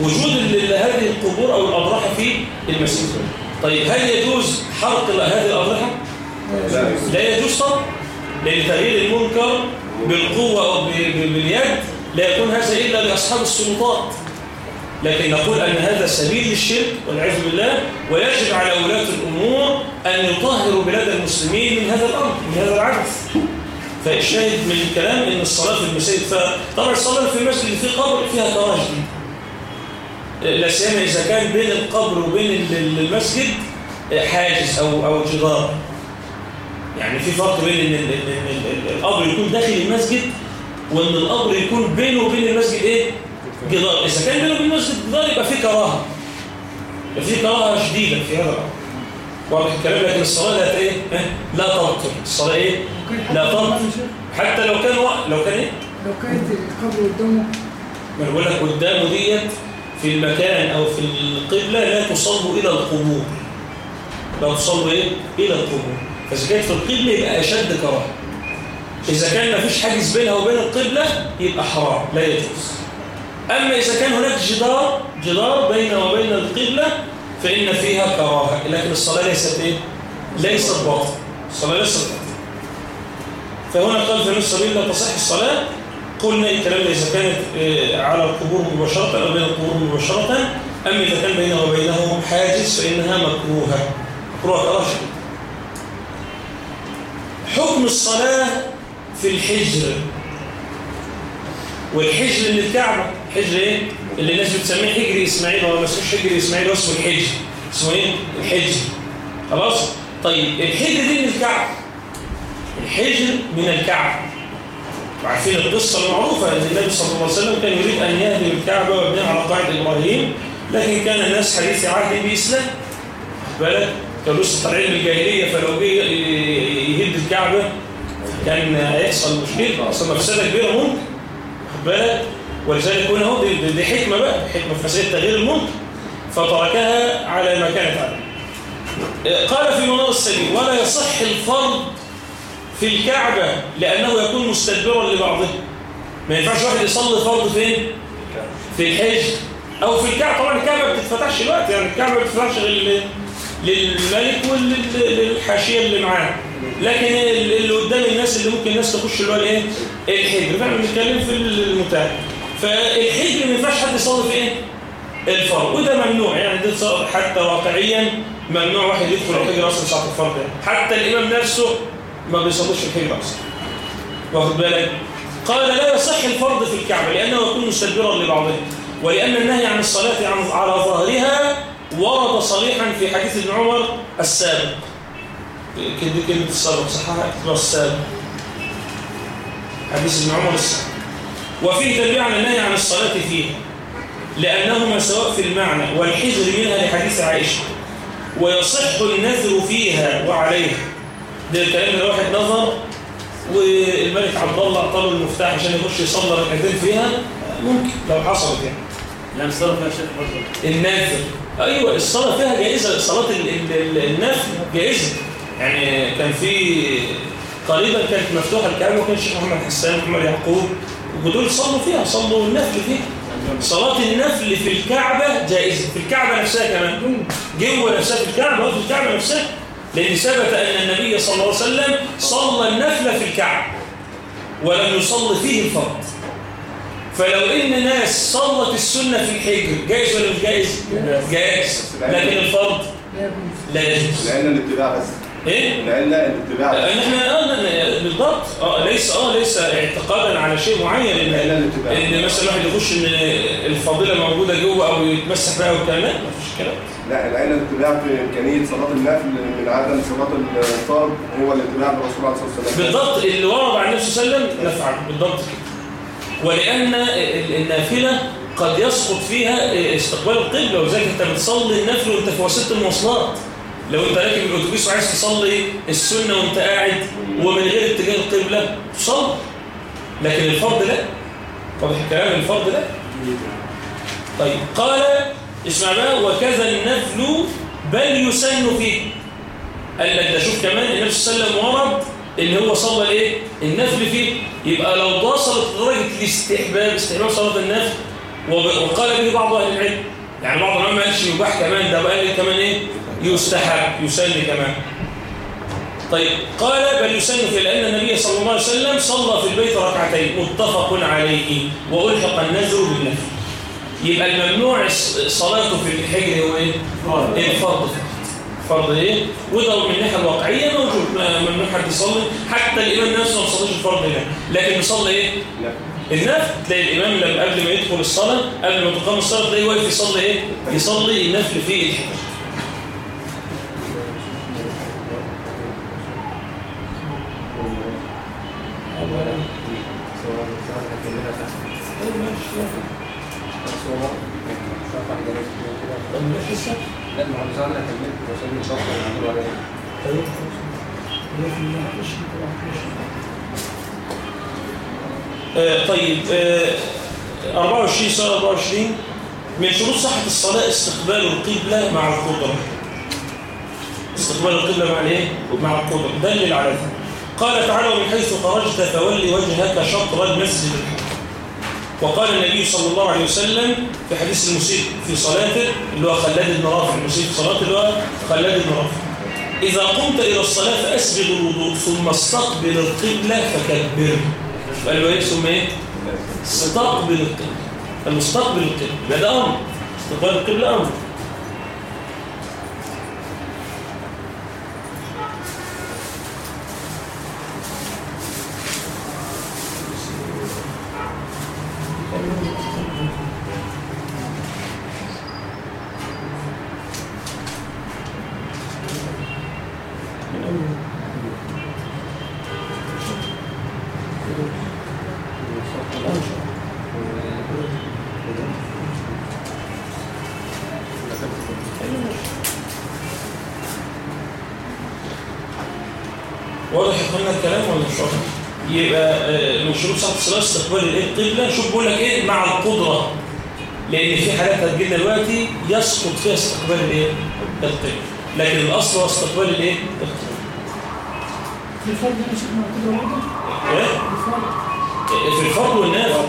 وجود هذه القبور أو الأضرحة في المسجد. طيب هل يجوز حرق هذه الأضرحة؟ لا يجوز طبعا لأن تغيير المنكر بالقوة أو باليد لا يكون هذا إلا لأصحاب السلطات. لكن نقول أن هذا سبيل للشرك والعياذ بالله ويجب على ولاة الأمور أن يطهروا بلاد المسلمين من هذا الأمر من هذا العبث فالشاهد من الكلام أن الصلاة في المساجد فطبعا الصلاة في المسجد فيه قبر فيها كراهه لا سيما إذا كان بين القبر وبين المسجد حاجز أو أو جدار. يعني في فرق بين إن القبر يكون داخل المسجد وإن القبر يكون بينه وبين المسجد إيه؟ جدار. إذا كان بينه وبين المسجد جدار يبقى في كراهة. يبقى في كراهة شديدة في هذا الأمر. واضح الكلام؟ لكن الصلاة لا إيه؟ لا تبطل الصلاة إيه؟ لا تبطل حتى لو كان وقت لو كان إيه؟ لو كانت القبر قدامه. ما بقول لك قدامه ديت في المكان أو في القبلة لا تصلوا إلى القبور. لا تصلوا إيه؟ إلى القبور. فإذا كانت في القبلة يبقى أشد كراهة. إذا كان ما فيش حاجز بينها وبين القبلة يبقى حرام لا يجوز. أما إذا كان هناك جدار جدار بين وبين القبلة فإن فيها كراهة. لكن الصلاة ليست إيه؟ ليست باطل الصلاة ليست باطل فهنا قال في نص السبيل لا تصح الصلاة قلنا الكلام إذا كانت على القبور مباشرة أو بين القبور مباشرة أما إذا كان بينها وبينهم حاجز فإنها مكروهة. مكروهة كراهة حكم الصلاة في الحجر. والحجر اللي الكعبة حجر إيه؟ اللي الناس بتسميه حجر إسماعيل هو ما اسموش حجر إسماعيل هو اسمه الحجر. اسمه إيه؟ الحجر. خلاص؟ طيب الحجر دي من الكعبة. الحجر من الكعبة. وعارفين القصة المعروفة أن النبي صلى الله عليه وسلم كان يريد أن يهدم الكعبة ويبنيها على قاعدة إبراهيم لكن كان الناس حديث عهد بإسلام. بالك كانوا لسه طالعين من الجاهلية فلو جه يهد الكعبة كان هيحصل مشكلة. أصلا مفسده كبيره ممكن بالك ولذلك هنا اهو دي, حكمه بقى حكمة في مساله تغيير المنكر. فتركها على ما كانت عليه. قال في منار السبيل ولا يصح الفرض في الكعبة لأنه يكون مستدبرا لبعضه. ما ينفعش واحد يصلي فرض فين؟ في الحج. أو في الكعبة. طبعا الكعبة ما بتتفتحش الوقت يعني الكعبة ما بتتفتحش غير للملك وللحاشيه اللي معاه. لكن اللي قدام الناس اللي ممكن الناس تخش اللي هو الإيه؟ الحجر. فإحنا بنتكلم في المتاح. فالحجر ما ينفعش حد يصلي في إيه الفرض. وده ممنوع. يعني ده حتى واقعيا ممنوع واحد يدخل الحجر أصلا ساعة الفرض. يعني. حتى الإمام نفسه ما بيصليش الحجر أصلا. واخد بالك؟ قال لا يصح الفرض في الكعبة لأنه يكون مستدبرا لبعضه ولأن النهي عن الصلاة على ظهرها ورد صريحا في حديث ابن عمر السابق. كده كلمة السابق صحها اكتبها السابق. حديث ابن عمر السابق. وفيه تنبيه على النهي عن الصلاة فيها لأنهما سواء في المعنى والحجر منها لحديث عائشة. ويصح النذر فيها وعليها. ده الكلام اللي واحد نظر والملك عبد الله اعطاه المفتاح عشان يخش يصلي ركعتين فيها ممكن لو حصلت يعني. لا الصلاة فيها شيخ برضه. النافل أيوه الصلاة فيها جائزة. صلاة النفل جائزة. يعني كان في قريبا كانت مفتوحة الكعبة وكان الشيخ محمد حسان محمد يعقوب ودول صلوا فيها صلوا النفل فيها. صلاة النفل في الكعبة جائزة. في الكعبة نفسها كمان. جوة نفسها في الكعبة وفي الكعبة نفسها. لأن ثبت أن النبي صلى الله عليه وسلم صلى النفل في الكعبة ولم يصلي فيه الفرض. فلو إن ناس صلت السنة في الحجر جائز ولا مش جائز؟ جائز. لكن الفرض لا يجوز. لأن الاتباع بس إيه؟ لأن الاتباع لأن إحنا آه بالضبط. آه ليس آه ليس اعتقادا على شيء معين إن لأن الاتباع إن مثلا واحد يخش إن الفضيلة موجودة جوه أو يتمسح بها والكلام ده مفيش كلام. لا لأن الاتباع في إمكانية صلاة النفل من عدم صلاة الفرض هو الاتباع بالرسول عليه الصلاة والسلام بالضبط. اللي ورد عن النبي صلى الله عليه وسلم نفعل. بالضبط كده. ولأن النافلة قد يسقط فيها استقبال القبلة وذلك أنت بتصلي النفل وأنت في وسط المواصلات. لو انت راكب الاتوبيس وعايز تصلي السنة وانت قاعد ومن غير اتجاه القبلة تصلي لكن الفرض لا. واضح الكلام؟ الفرض لا. طيب قال اسمع بقى وكذا النفل بل يسن فيه. قال لك ده شوف كمان النبي صلى الله عليه وسلم ورد اللي هو صلى الإيه؟ النفل فيه. يبقى لو وصلت لدرجة الاستحباب استحباب صلاة النفل وقال به بعض أهل العلم. يعني بعض العلماء ما قالش يباح كمان ده بقى كمان إيه؟ يستحب يسن كمان. طيب قال بل يسن فيه لأن النبي صلى الله عليه وسلم صلى في البيت ركعتين. متفق عليه وألحق النذر بالنفل يبقى الممنوع صلاته في الحجر هو إيه؟ الفرض. فرض إيه؟ وده من الناحية الواقعية موجود ممنوع حد يصلي حتى الإمام نفسه ما بيصليش الفرض هنا. لكن بيصلي إيه؟ النفل تلاقي الإمام لما قبل ما يدخل الصلاة قبل ما تقام الصلاة تلاقيه واقف يصلي إيه؟ يصلي النفل في الحجر لا ما هو زعلنا كلمت وصلنا الشخص اللي عملوا عليه آه طيب آه 24 سنة 24 من شروط صحة الصلاة استقبال القبلة مع القدرة. استقبال القبلة مع الإيه؟ مع القدرة. دلل على ذلك. قال تعالى ومن حيث خرجت فولي وجهك شطر المسجد. وقال النبي صلى الله عليه وسلم في حديث المسيء في صلاته اللي هو خلاد بن رافع. المسيء في صلاته اللي هو خلاد بن رافع. إذا قمت إلى الصلاة فأسبغ الوضوء ثم استقبل القبلة فكبر. قال له إيه ثم إيه؟ استقبل القبلة. المستقبل القبلة. ده أمر. استقبال القبلة أمر واضح يا اخوانا الكلام ولا مش واضح؟ يبقى آه، من شروط صحة الصلاة استقبال الإيه؟ القبلة. شوف بقول لك إيه؟ مع القدرة. لأن في حالات هتجينا دلوقتي يسقط فيها استقبال الإيه؟ القبلة. لكن الأصل هو استقبال الإيه؟ القبلة. في برضه؟ إيه؟ في الفرض والنافل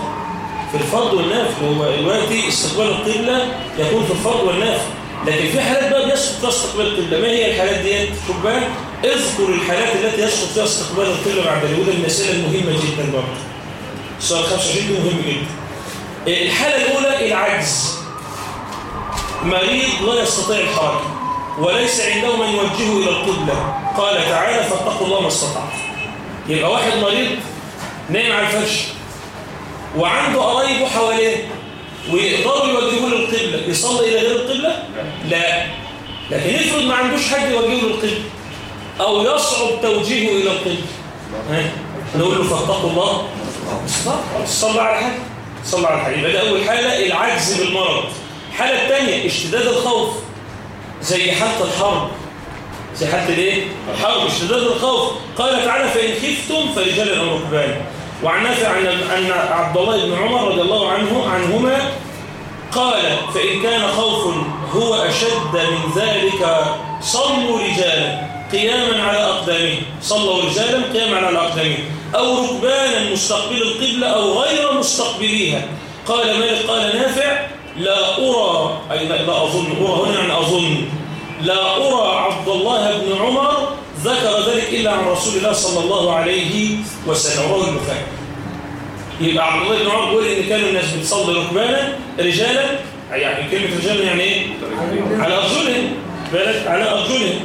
في الفرض والنافل هو دلوقتي استقبال القبلة يكون في الفرض والنافل لكن في حالات بقى بيسقط فيها استقبال القبلة. ما هي الحالات ديت؟ خد بالك اذكر الحالات التي يسقط فيها استقبال القبلة بعد الوجود المسألة المهمة جدا برضه. السؤال 25 ده مهم جدا. الحالة الأولى العجز. مريض لا يستطيع الحركة وليس عنده من يوجهه إلى القبلة. قال تعالى فاتقوا الله ما استطعتم. يبقى واحد مريض نايم على الفرش وعنده قرايبه حواليه ويقدروا يوجهوه للقبلة. يصلي إلى غير القبلة؟ لا. لكن افرض ما عندوش حد يوجهه للقبلة. أو يصعب توجيهه إلى القبلة ها؟ نقول له فاتقوا الله. صلى على حاجة صلى على حاجة يبقى أول حالة العجز بالمرض. الحالة الثانية اشتداد الخوف. زي حالة الحرب. زي حالة الإيه؟ الحرب اشتداد الخوف. قال تعالى فإن خفتم فرجال أو ركبان وعن نافع أن عبد الله بن عمر رضي الله عنه عنهما قال فإن كان خوف هو أشد من ذلك صلوا رجالا. قياما على أقدامهم صلوا رجالا قياما على أقدامهم أو ركبانا مستقبل القبلة أو غير مستقبليها. قال مالك قال نافع لا أرى أي لا أظن. أرى هنا يعني أظن. لا أرى عبد الله بن عمر ذكر ذلك إلا عن رسول الله صلى الله عليه وسلم. رواه البخاري. يبقى عبد الله بن عمر بيقول إن كانوا الناس بتصلي ركبانا رجالا يعني كلمة رجالا يعني إيه؟ على أرجلهم. بالك؟ على أرجلهم.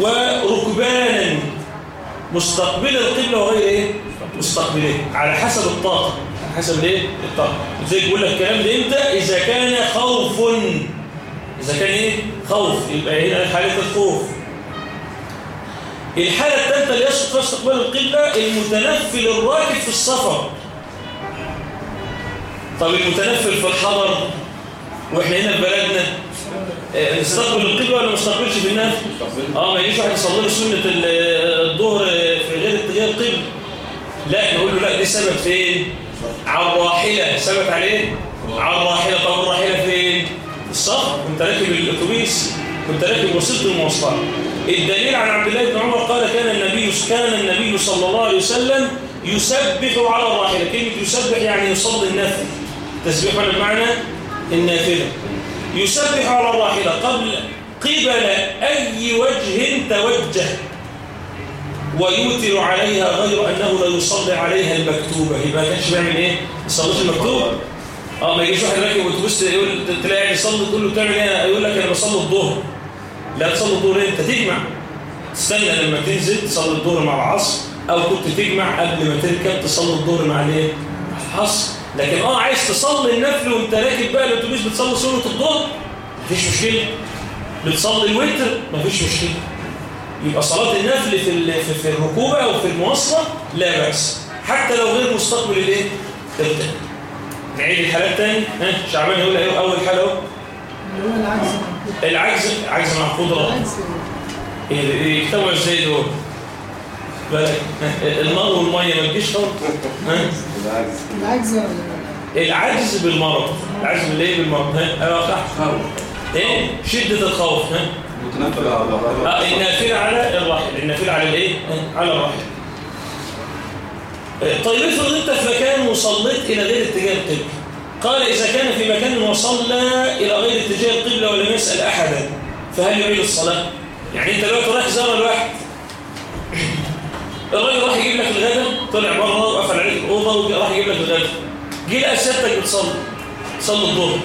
وركبانا مستقبل القبلة وغير إيه؟ مستقبليه على حسب الطاقة. على حسب الإيه؟ الطاقة. زي بيقول لك الكلام ده إمتى؟ إذا كان خوف. إذا كان إيه؟ خوف. يبقى هنا حالة الخوف. الحالة الثالثة اللي يسقط فيها استقبال القبلة المتنفل الراكب في السفر. طب المتنفل في الحضر وإحنا هنا في بلدنا. نستقبل القبلة ولا ما نستقبلش في النفل؟ آه ما يجيش واحد يصلي له سنة ال- الظهر في غير اتجاه القبلة. لا نقول له لا دي ثبت فين؟ على الراحلة. ثبت عليه؟ على الراحلة. طب الراحلة فين؟ في السفر كنت راكب الأتوبيس كنت راكب وسيلة المواصلات الدليل عن عبد الله بن عمر قال كان النبي كان النبي صلى الله عليه وسلم يسبح على الراحلة. كلمة يسبح يعني يصلي النفل تسبيح على المعنى النافلة. يسبح على الراحلة قبل قبل أي وجه توجه. ويوتر عليها غير أنه لا يصلي عليها المكتوبة يبقى ما كانش بيعمل إيه؟ يصليش المكتوبة آه ما يجيش واحد راكب وتبص يقول تلاقي يصلي تقول له بتعمل إيه؟ يقول لك أنا بصلي الظهر. لا تصلي الظهر إيه؟ أنت تجمع. تستنى لما تنزل تصلي الظهر مع العصر أو كنت تجمع قبل ما تركب تصلي الظهر مع الإيه؟ مع العصر. لكن آه عايز تصلي النفل وانت راكب بقى الاتوبيس بتصلي سنه الظهر مفيش مشكلة. بتصلي الوتر مفيش مشكلة. يبقى صلاة النفل في في- الركوبة أو في المواصلة لا بأس. حتى لو غير مستقبل الإيه؟ القبله نعيد الحالات تاني. ها شعبان يقول إيه أول حالة أهو. العجز العجز عجز مع قدره العجز يجتمعوا إزاي دول؟ بالك النار والمية ما تجيش خالص. العجز. ولا العجز بالمرض. العجز بالايه بالمرض؟ ها؟ أيوه صح إيه؟ شدة الخوف ها؟ متنفل على الله آه، النافله على الراحل النافله على الإيه؟ على الراحل آه، طيب افرض أنت في مكان وصليت إلى غير اتجاه القبله قال إذا كان في مكان وصلى إلى غير اتجاه القبله ولم يسأل احدا فهل يعيد الصلاة؟ يعني أنت دلوقتي رايح زار الواحد الراجل راح يجيب لك الغداء طلع بره وقفل عليك الأوضة وراح يجيب لك الغداء جه لقى سيادتك بتصلي. تصلي الظهر.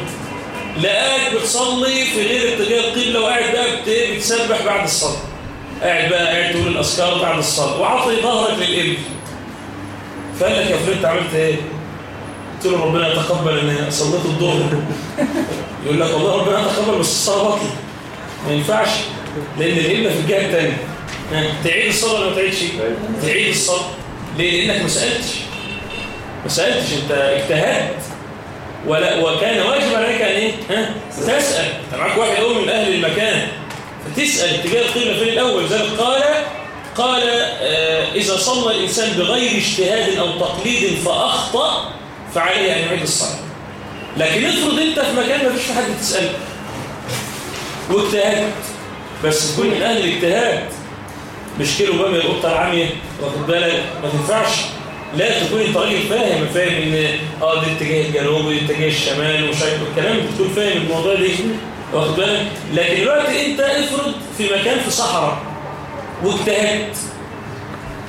لقاك بتصلي في غير اتجاه القبلة وقاعد بقى بت- بتسبح بعد الصلاة. قاعد بقى قاعد تقول الأذكار بعد الصلاة. وعطي ظهرك للإبل. فقال لك يا فلان أنت عملت إيه؟ قلت له ربنا يتقبل ان صليت الظهر. يقول لك والله ربنا يتقبل بس باطلة ما ينفعش لأن الإبلة في الجهة الثانية ها، تعيد الصلاة ولا ما تعيدش؟ تعيد. الصلاة. ليه؟ لأنك ما سألتش. ما سألتش. أنت اجتهدت. ولا وكان واجب عليك أن إيه؟ ها؟ تسأل. أنت معاك واحد قوي من أهل المكان. فتسأل. اتجاه القبله فين الأول؟ ذلك قال قال آه إذا صلى الإنسان بغير اجتهاد أو تقليد فأخطأ فعليه أن يعيد الصلاة. لكن افرض أنت في مكان ما فيش في حد تسأله. واجتهدت. بس تكون من أهل الاجتهاد مش كيلو باميه القطه العاميه واخد بالك؟ ما تنفعش. لا تكون انت راجل فاهم فاهم إن آه ده اتجاه الجنوب اتجاه الشمال ومش عارف الكلام ده تكون فاهم الموضوع ده. واخد بالك؟ لكن دلوقتي أنت افرض في مكان في صحراء واجتهدت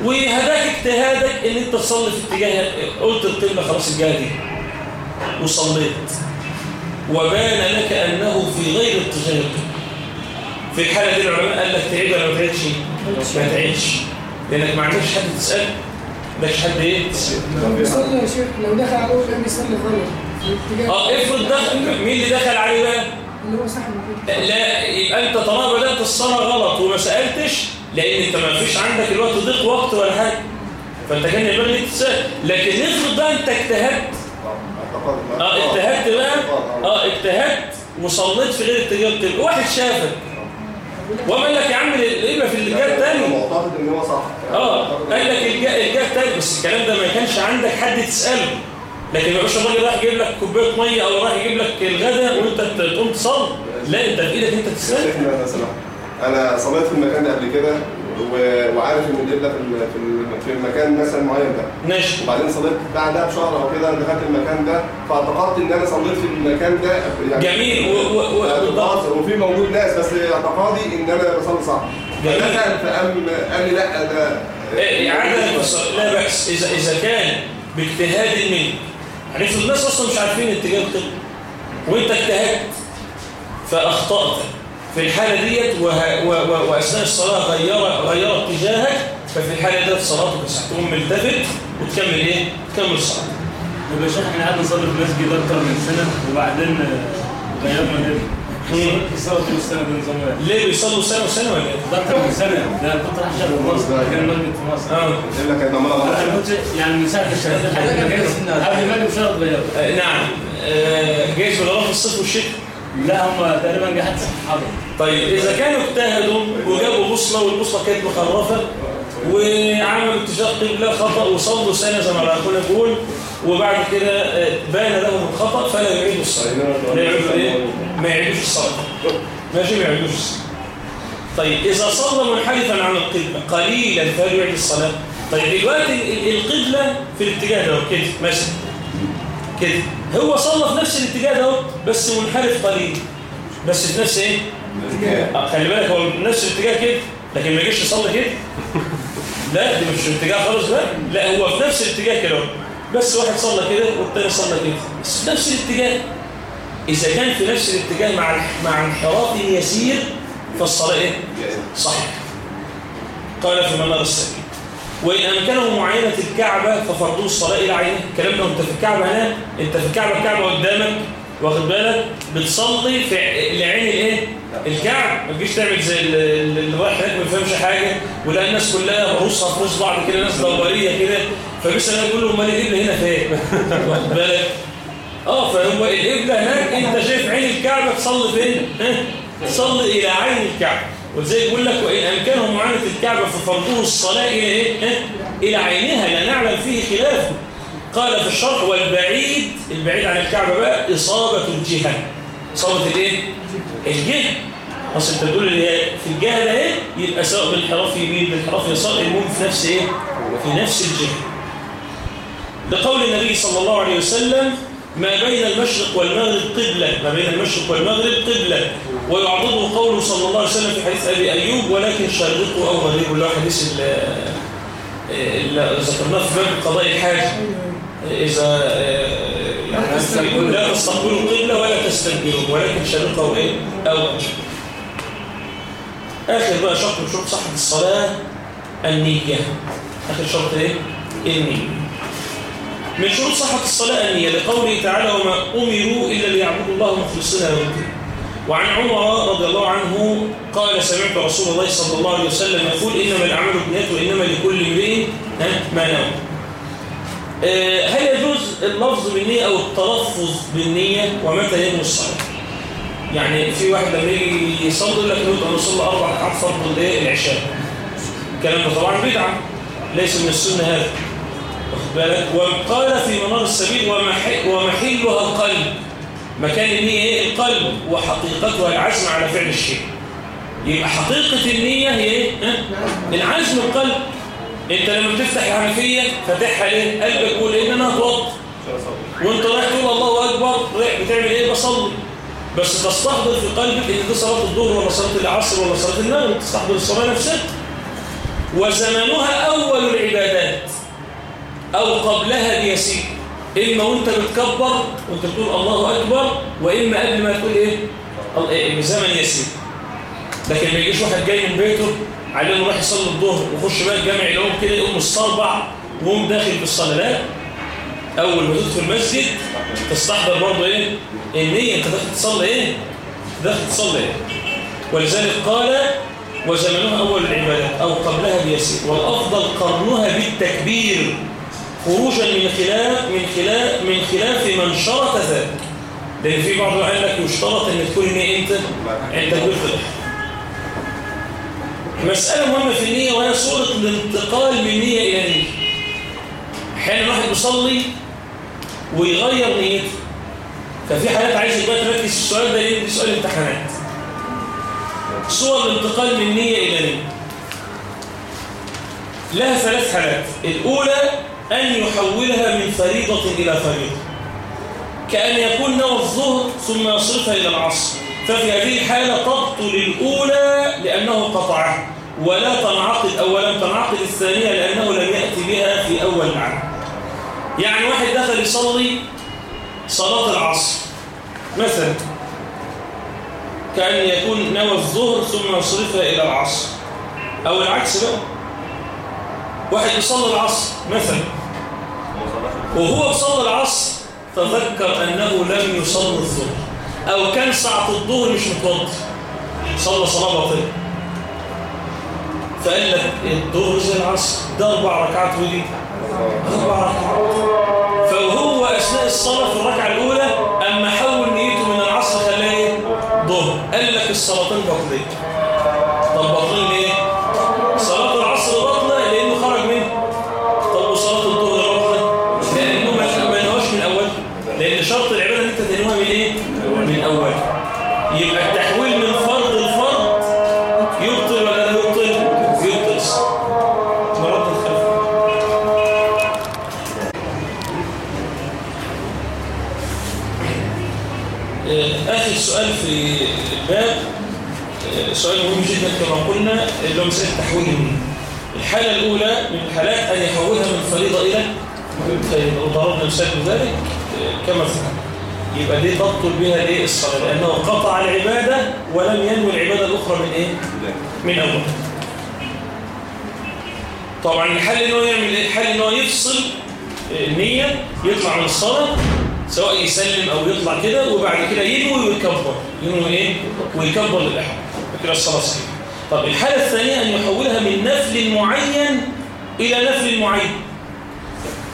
وهداك اجتهادك إن أنت تصلي في اتجاه قلت القبله خلاص الجهة دي وصليت. وبان لك أنه في غير اتجاه في الحالة دي العلماء قال لك تعيد ولا ما تعيدش؟ ما تعيدش لأنك ما عندكش حد تساله ما عندكش حد إيه؟ طب يا شيخ لو دخل على اول كان بيصلي غلط آه افرض دخل مين اللي دخل عليه بقى؟ اللي هو صاحب البيت لا يبقى أنت طالما بدأت الصلاة غلط وما سألتش لأن أنت ما فيش عندك الوقت ضيق وقت ولا حاجة. فأنت كان ينبغي إنك تسأل. لكن افرض بقى أنت اجتهدت. آه اجتهدت بقى. آه اجتهدت وصليت في غير اتجاه واحد شافك. وما قال لك يا عم القبله في الاتجاه الثاني معتقد إن هو صح. آه قال لك الجا التاني بس الكلام ده ما كانش عندك حد تسأله. لكن ما يبقاش الراجل رايح يجيب لك كوباية مية أو رايح يجيب لك الغداء وأنت تقوم تصلي. لا أنت في إيدك أنت تسأل. أنا صليت في المكان ده قبل كده وعارف إن القبله في في المكان مثلا معين ده. ماشي. وبعدين صليت بعدها بشهر أو كده دخلت المكان ده. فاعتقدت إن أنا صليت في المكان ده يعني جميل. و- و- و- وفي موجود ناس بس اعتقادي إن أنا بصلي صح. فدخل فقام قال لي لا ده إيه، اعاده الصلاة. لا بأس اذا إذا كان باجتهاد منك عرفت الناس أصلا مش عارفين اتجاه القبله وأنت اجتهدت فأخطأت في الحالة ديت وه- و- و- وأثناء الصلاة غير غير اتجاهك ففي الحالة ديت صلاتك صح تقوم ملتفت وتكمل إيه؟ تكمل صلاتك طب يا شيخ إحنا قعدنا نصلي في المسجد أكتر من سنة وبعدين غيرنا نبي ليه بيصلوا سنه وسنه ولا إيه؟ ده سنه ده كنت رايح شغل في مصر كان المسجد في مصر آه يقول لك أنا أنا كنت يعني من ساعه الشهاده قبل ما أجي بشهر آه، نعم آه، جايز بالغلط في الصيف والشتاء لا هم تقريبا جه حد حاضر طيب إذا كانوا اجتهدوا وجابوا بوصلة والبوصلة كانت مخرفة وعملوا اتجاه قبلة خطأ وصلوا سنة زي ما أخونا بيقول وبعد كده آه، بان لهم الخطأ فلا يعيدوا الصلاة. لا يعيدوا؟ ما يعيدوش الصلاة. ماشي ما يعيدوش الصلاة. طيب إذا صلى منحرفا عن القبلة قليلا فهل يعيد الصلاة؟ طيب دلوقتي ال- ال- القبلة في الاتجاه ده كده مثلا كده. هو صلى في نفس الاتجاه ده بس منحرف قليل. بس في نفس إيه؟ آه، خلي بالك هو نفس الاتجاه كده لكن ما يجيش يصلي كده. لا دي مش الاتجاه خالص لا. لا هو في نفس الاتجاه كده. بس واحد صلى كده والتاني صلى كده. بس في نفس الاتجاه. إذا كان في نفس الاتجاه مع مع انحراف يسير فالصلاة إيه؟ صحيح قال في منار السبيل وإن أمكنه معاينة الكعبة ففرضه الصلاة إلى عينه. الكلام ده وأنت في الكعبة هنا أنت في الكعبة الكعبة قدامك. واخد بالك؟ بتصلي في لعين الإيه؟ الكعب. ما تجيش تعمل زي ال- ال- اللي رايح هناك ما بيفهمش حاجة. ولا الناس كلها رؤوسها في بعض كده ناس دورية كده. فبيسال يقول له امال القبله هنا فين؟ واخد بالك آه فهو القبله هناك أنت شايف عين الكعبة تصلي فين؟ تصلي إلى عين الكعبة. وزي يقول لك وإن أمكنه معاينه الكعبة ففرضه الصلاة إلى إيه؟ إلى عينها لا نعلم فيه خلاف. قال في الشرح والبعيد البعيد عن الكعبة بقى إصابة الجهه إصابة الإيه؟ الجهه أصل أنت بتقول اللي في الجهه ده إيه؟ يبقى سواء بالانحراف يمين بالانحراف يسار المهم في نفس إيه؟ في نفس الجهه لقول النبي صلى الله عليه وسلم ما بين المشرق والمغرب قبلة. ما بين المشرق والمغرب قبلة. ويعضده قوله صلى الله عليه وسلم في حديث أبي أيوب ولكن شرقوا أو غربوا اللي هو حديث ال- اللي ذكرناه في باب قضاء الحاج. إذا يعني لا تستقبلوا. القبلة ولا تستدبروا ولكن شرقوا إيه؟ أو. آخر بقى شرط من شروط صحة الصلاة النية. آخر شرط إيه؟ النية. من شروط صحة الصلاة النية لقوله تعالى وما أمروا إلا ليعبدوا الله مخلصين له الدين وعن عمر رضي الله عنه قال سمعت رسول الله صلى الله عليه وسلم يقول إنما الأعمال بالنيات وإنما لكل امرئ ما نوى آه، هل يجوز اللفظ بالنية أو التلفظ بالنية ومتى ينوي الصلاة؟ يعني في واحد لما يجي يصلي يقول لك نود أن نصلي أربع ركعات فرض؟ العشاء الكلام ده طبعا بدعة ليس من السنة هذا بالك. وقال في منار السبيل ومح- ومحلها القلب. مكان النية إيه؟ القلب. وحقيقتها العزم على فعل الشيء. يبقى حقيقة النية هي إيه؟ العزم القلب. أنت لما بتفتح الحنفية فاتحها ليه؟ قلبك يقول ان أنا هتوضى وأنت رايح تقول الله أكبر. رايح بتعمل إيه؟ بصلي. بس تستحضر في قلبك إن دي صلاة الظهر ولا صلاه العصر ولا صلاه المغرب تستحضر الصلاة نفسها. وزمنها أول العبادات. أو قبلها بيسير إما وأنت بتكبر وأنت بتقول الله أكبر وإما قبل ما تقول إيه، بزمن يسير لكن ما يجيش واحد جاي من بيته عليه راح يصلي الظهر ويخش بقى الجامع يلاقيهم كده يقوم الصربع ويقوم داخل في الصلاة. لا. أول ما تدخل المسجد تستحضر برضه إيه؟ النيه أنت داخل تصلي إيه؟ داخل تصلي إيه؟ ولذلك قال وزمنها أول العبادات أو قبلها بيسير والأفضل قرنها بالتكبير. خروجا من خلاف من خلاف من خلاف من شرط ذلك. لأن في بعض قال لك يشترط ان تكون النيه إمتى؟ عند الإحرام مسألة مهمة في النية وهي صورة الانتقال من نية إلى نية. أحيانا واحد يصلي ويغير نيته. ففي حالات عايز بقى تركز في السؤال ده دي سؤال امتحانات. صور الانتقال من نية إلى نية. لها ثلاث حالات. الأولى أن يحولها من فريضة إلى فريضة. كأن يكون نوى الظهر ثم يصرفها إلى العصر. ففي هذه الحالة تبطل الأولى لأنه قطعها ولا تنعقد أو لم تنعقد الثانية لأنه لم يأتي بها في أول العام يعني واحد دخل يصلي صلاة العصر. مثلا كأن يكون نوى الظهر ثم يصرفها إلى العصر. أو العكس بقى. واحد يصلي العصر مثلا. وهو بصلي العصر تذكر أنه لم يصلي الظهر. أو كان ساعة الظهر مش متوضي. صلى صلاة باطلة فقال لك الظهر زي العصر. ده أربع ركعات ودي. أربع ركعات. فهو أثناء الصلاة في الركعة الأولى أما حول نيته من العصر خلاها إيه؟ ظهر. قال لك الصلاتين باطلين مثال ذلك آه، كما فعل يبقى دي تبطل بها الايه الصلاة لأنه قطع العبادة ولم ينوي العبادة الأخرى من إيه؟ من أول طبعا الحل إن هو يعمل إيه؟ الحل إن هو يفصل آه، النية يطلع من الصلاة سواء يسلم أو يطلع كده وبعد كده ينوي ويكبر ينوي إيه؟ ويكبر للإحرام كده الصلاة صحيحة طب الحالة الثانية أن يحولها من نفل معين إلى نفل معين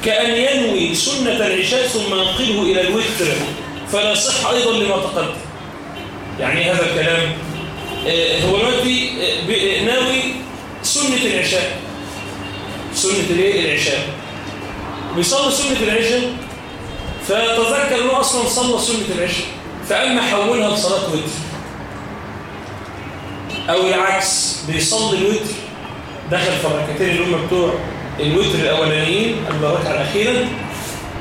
كأن ينوي سنة العشاء ثم ينقله إلى الوتر فلا صح أيضا لما تقدم. يعني هذا الكلام آه، هو دلوقتي آه، آه، ناوي سنة العشاء. سنة العشاء. بيصلي سنة العشاء فتذكر إنه أصلا صلى سنة العشاء. فأما حولها لصلاة وتر أو العكس بيصلي الوتر دخل في الركعتين اللي هم بتوع الوتر الأولانيين قبل الركعه الأخيرة.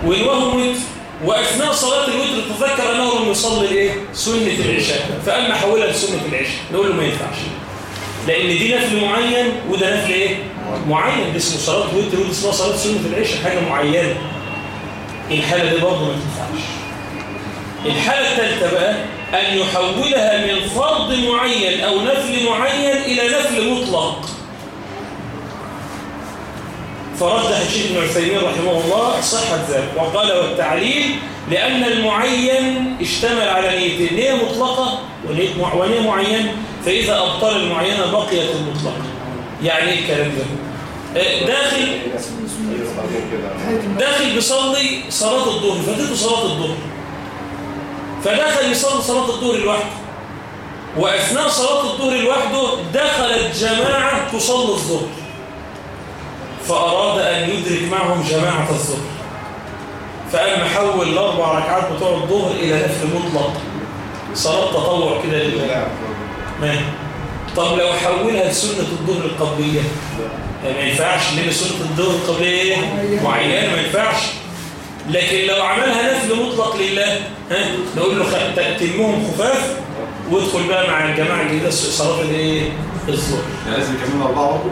ونواهم وتر وأثناء صلاة الوتر تذكر أنه لم يصلي الايه سنة العشاء. فأما حولها لسنة العشاء نقول له ما ينفعش. لأن دي نفل معين وده نفل إيه؟ معين ده اسمه صلاة وتر وده اسمها صلاة سنة العشاء حاجة معينة. الحالة دي برضه ما تنفعش. الحالة الثالثة بقى أن يحولها من فرض معين أو نفل معين إلى نفل مطلق. فرجح الشيخ ابن عثيمين رحمه الله صحة ذلك وقال والتعليل لأن المعين اشتمل على نيتين نية مطلقة ونية مع- ونية معين فإذا أبطل المعينة بقيت المطلقة. يعني إيه الكلام ده؟ آه، داخل داخل بيصلي صلاة الظهر فاتته صلاة الظهر. فدخل يصلي صلاة الظهر لوحده. وأثناء صلاة الظهر لوحده دخلت جماعة تصلي الظهر. فأراد أن يدرك معهم جماعة الظهر. فقام حول الأربع ركعات بتوع الظهر إلى نفل مطلق. صلاة تطوع كده لله. لا ما طب لو حولها لسنة الظهر القبلية؟ ما ينفعش. لأن سنة الظهر قبليه معينة ما ينفعش. لكن لو عملها نفل مطلق لله ها؟ نقول له تتمهم خفاف وادخل بقى مع الجماعة الجديدة صلاة الإيه؟ الظهر. يعني لازم يكملوا أربعة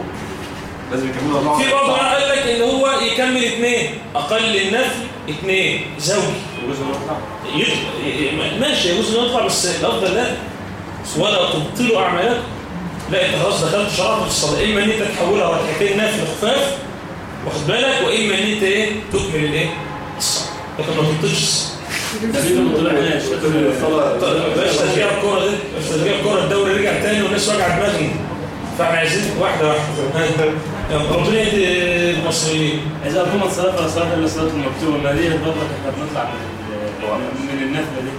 لازم يكملوا أربعة في بعض قال لك إن هو يكمل اثنين أقل النفل اثنين زوجي وجزء يطلع يطلع- ي- ماشي يجوز انه يطلع بس الأفضل لا. ولا تبطلوا أعمالكم. لا أنت خلاص دخلت شرعت في الصلاة. إما إن أنت تحولها ركعتين نافل خفاف واخد بالك؟ وإما إن أنت إيه؟ تكمل الإيه؟ الصلاة. لكن ما تبطلش الصلاة. بلاش تشجيع الكورة دي بلاش تشجيع الكورة الدوري رجع تاني والناس وجع دماغنا فاحنا عايزين واحدة واحدة. ربنا يهدي المصريين. إذا أقيمت الصلاة فلا صلاة إلا الصلاة المكتوبة. ما دي برضه إحنا بنطلع من من النفلة دي.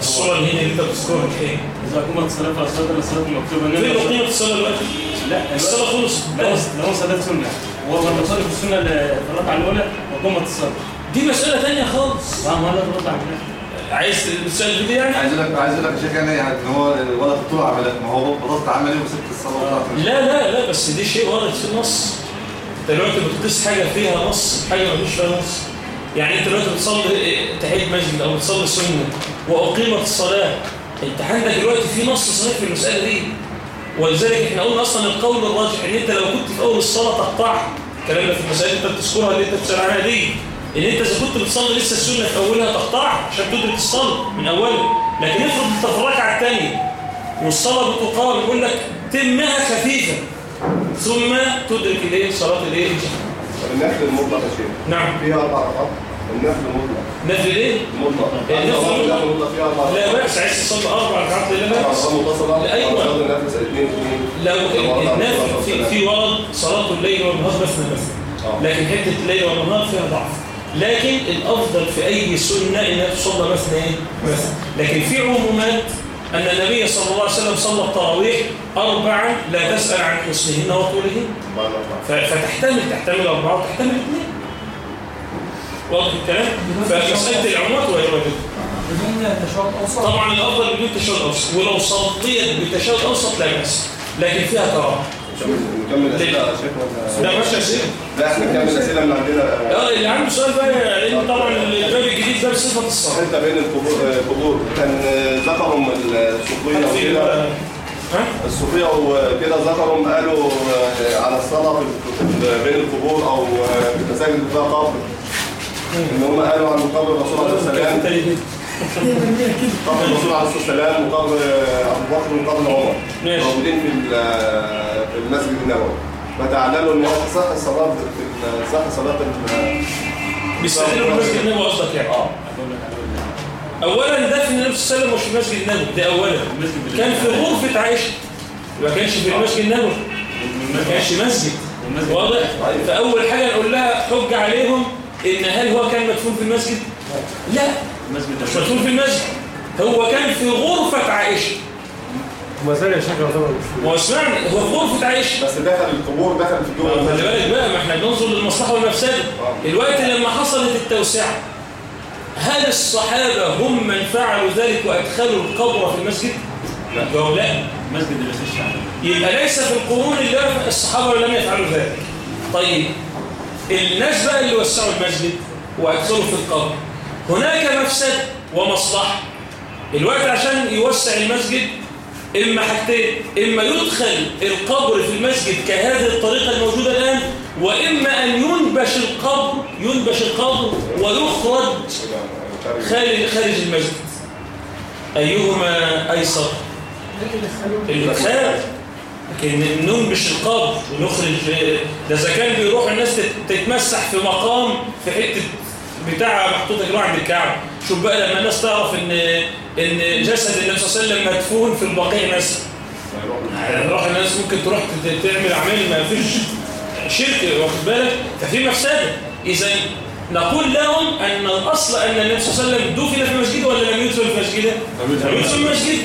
الصورة اللي هنا اللي أنت بتذكرها الحين أقيمت الصلاة فلا صلاة إلا الصلاة المكتوبة. فين إنما- قيمه الصلاه دلوقتي؟ لا. الصلاة خلصت. لو لو صلاه سنة. هو لما بصلي في السنة في الركعه الأولى وقمت الصلاه دي مسألة ثانية خالص. ما هذا بطلع من عايز السؤال دي يعني عايز أقول لك عايز أقول لك شيخ يعني إن هو ولا تطلع عمليات ما هو بطلت عملي وسبت الصلاة وطلعت لا لا لا بس دي شيء ورد في النص أنت دلوقتي بتقيس حاجة فيها نص حاجة ما فيش فيها نص يعني أنت دلوقتي بتصلي تحيه مسجد أو بتصلي سنه وأقيمت الصلاة. أنت عندك دلوقتي في نص صحيح في المسألة دي. ولذلك إحنا قلنا أصلا القول الراجح إن أنت لو كنت في أول الصلاة تقطعها. الكلام ده في المسائل اللي أنت بتذكرها اللي أنت بتسأل عنها دي. إن أنت إذا كنت بتصلي لسه السنة في أولها تقطعها عشان تدرك الصلاة من أولها. لكن افرض أنت في الركعة الثانية والصلاة بتقام يقول لك تمها خفيفه ثم تدرك الايه صلاة الإيه؟ النفل المطلق يا شيخ. نعم. فيها أربع ركعات. النفل المطلق. نفل إيه؟ المطلق. النفل المطلق. فيها أربع لا بأس عايز تصلي أربع ركعات لا اثنين اثنين لو النفل في في ورد صلاة الليل والنهار مثنى مثنى آه. لكن حتة الليل والنهار فيها ضعف. لكن الأفضل في أي سنة انها تصلى مثنى إيه؟ مثنى لكن في عمومات أن النبي صلى الله عليه وسلم صلى التراويح اربعا لا تسأل عن حسنهن وطولهن. فتحتمل تحتمل أربعة وتحتمل اثنين. واضح الكلام؟ فمسألة العمومات وهي أوسط. طبعا الأفضل بدون تشهد أوسط. ولو صليت بتشهد أوسط لا بأس. لكن فيها كراهة نكمل اسئله يا شيخ ولا ده ماشي أسئلة لا إحنا نكمل اسئله من عندنا آه اللي عنده سؤال بقى لأن طبعا الباب الجديد ده بصفة الصلاة انت بين القبور كان ذكروا الصوفيه في وكده؟ الصوفيه وكده ذكروا قالوا على الصلاه بين القبور أو في المساجد فيها قبر ان هم قالوا عن قبر الرسول عليه والسلام قبر الرسول عليه الصلاة والسلام وقبر أبو بكر وقبر عمر. موجودين في ال- في المسجد النبوي. فتعللوا إن تصح الصلاه في تصح صلاة ال- بيستدلوا بالمسجد النبوي قصدك يعني؟ آه. أولا دفن النبي صلى الله عليه وسلم مش في المسجد النبوي ده أولا. كان في غرفة عائشة. ما كانش في المسجد النبوي. ما كانش مسجد. واضح؟ فأول حاجة نقول لها حج عليهم إن هل هو كان مدفون في المسجد؟ لا. المسجد مش مدفون في المسجد. هو كان في غرفة عائشة. وما زال يا شيخ يعتبر مش هو اسمعني هو في غرفة عائشة. بس دخل القبور دخل في جوه خلي بالك بقى ما إحنا بننظر للمصلحة والمفسدة. الوقت لما حصلت التوسعة هل الصحابة هم من فعلوا ذلك وأدخلوا القبر في المسجد؟ الجواب لا. المسجد اللي عليه يبقى ليس في القرون اللي الصحابة لم يفعلوا ذلك. طيب الناس بقى اللي وسعوا المسجد وأكثروا في القبر هناك مفسدة ومصلحة. الوقت عشان يوسع المسجد إما حاجتين إما يدخل القبر في المسجد كهذه الطريقة الموجودة الآن وإما أن ينبش القبر ينبش القبر ويخرج خارج خارج المسجد. أيهما أيسر؟ الخارج. لكن ننبش القبر ونخرج ده إذا كان بيروح الناس تت- تتمسح في مقام في حتة بتاع محطوطه كده عند الكعبة. شوف بقى لما الناس تعرف ان إن جسد النبي صلى الله عليه وسلم مدفون في البقيع مثلا. راح الناس ممكن تروح تعمل أعمال ما فيش شرك واخد بالك؟ ففي مفسدة. إذا نقول لهم أن الأصل أن النبي صلى الله عليه وسلم دفن في مسجده ولا لم يدفن في مسجده؟ لم يدفن في مسجده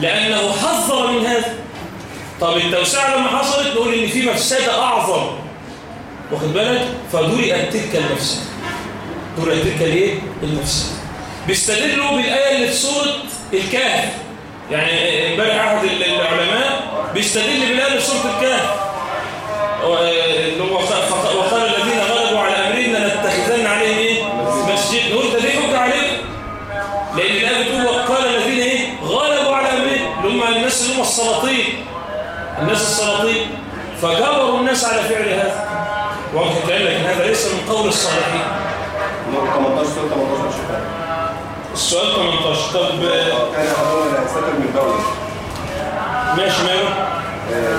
لأنه حذر من هذا. طب التوسعة لما حصلت؟ نقول إن في مفسدة أعظم. واخد بالك؟ فدرئت تلك المفسدة. درئت تلك الايه المفسدة بيستدلوا بالآية اللي في سورة الكهف. يعني امبارح أحد العلماء بيستدل بالآية اللي في سورة الكهف. اللي هو وقال الذين غلبوا على أمرنا لنتخذن عليهم إيه؟ مسجد. نقول ده دي حجة عليهم لأن الآية بتقول وقال الذين إيه؟ غلبوا على أمرنا. اللي هم الناس اللي هم السلاطين. الناس السلاطين. فجبروا الناس على فعل هذا. واضح الكلام لكن هذا ليس من قول الصالحين. 18 سورة 18 شفاء السؤال 18 طب كان لا يستتر من بوله ماشي ماله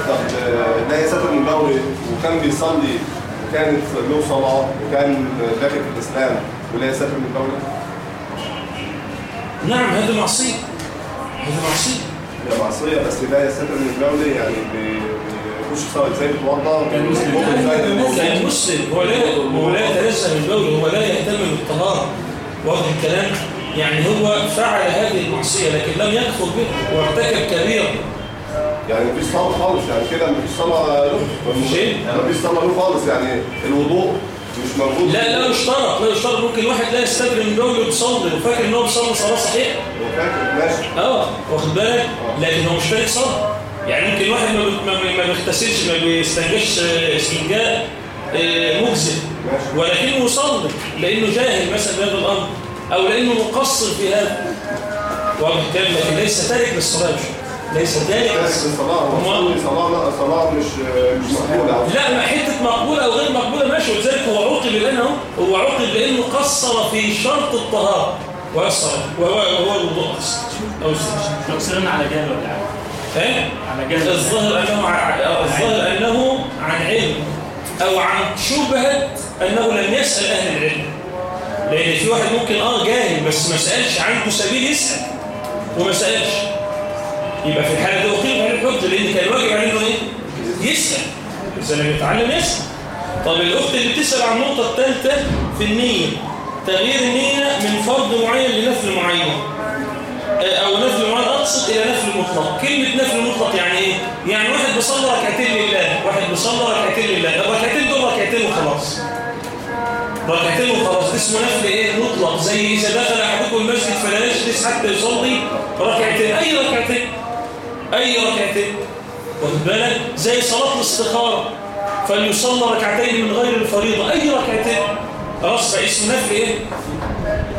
طب لا يستتر من بوله وكان بيصلي وكانت له صلاة وكان داخل في الإسلام ولا يستتر من بوله نعم هذا معصية هذا معصية هي معصية بس لا يستتر من بوله يعني بيخش صلاة إزاي بيتوضى كان مسلم. هو لا هو لا يتنزه من بوله هو لا يهتم بالطهارة. واضح الكلام؟ يعني هو فعل هذه المعصية لكن لم يكفر بها وارتكب كبيرة يعني مفيش صلاة خالص. يعني كده مفيش صلاة له. مفيش إيه؟ مفيش صلاة له خالص. يعني الوضوء مش موجود. لا لا يشترط لا يشترط ممكن واحد لا يستدري من بوله ويصلي وفاكر إن هو بيصلي صلاة صحيحة؟ هو فاكر ماشي. آه واخد بالك؟ لكن هو مش فارق صلاة. يعني ممكن واحد ما بي- ما- ما بيغتسلش ما بيستنجش آه، استنجاء آه، مجزئ. ولكنه يصلي لأنه جاهل مثلا بهذا الأمر أو لأنه مقصر في هذا. واضح الكلام لكن ليس تارك للصلاة ليس تارك. الصلاة؟ صلي صلاة لا صلاة مش مش مقبولة. لا ما حتة مقبولة أو غير مقبولة ماشي. ولذلك هو عوقب لأنه هو عوقب لأنه قصر في شرط الطهارة. وهو الصلاه وهو الوضوء أصلاً. أو السجن لو سرنا على جهل ولا حاجة إيه؟ جهل الظاهر أنه الظاهر أنه عن علم أو عن شبهة أنه لم يسأل أهل العلم. لأن في واحد ممكن آه جاهل بس ما سألش عنده سبيل يسأل. وما سألش. يبقى في الحالة دي أقيم عليه الحجة لأن كان واجب عليه انه إيه؟ يسأل. إذا لم يتعلم يسأل. طب الأخت اللي بتسأل عن النقطة الثالثة في النية تغيير النية من فرض معين لنفل معين. أو نفل معين اقصد إلى نفل مطلق كلمة نفل مطلق يعني إيه؟ يعني واحد بيصلي ركعتين لله واحد بيصلي ركعتين لله. الركعتين دول ركعتين وخلاص. ركعتين وخلاص. اسمه نفل إيه؟ مطلق. زي إذا دخل أحدكم المسجد فلا يجلس حتى يصلي ركعتين. أي ركعتين؟ أي ركعتين؟ واخد بالك. زي صلاة الاستخارة. فليصلى ركعتين من غير الفريضة. أي ركعتين؟ خلاص فاسمه نفل إيه؟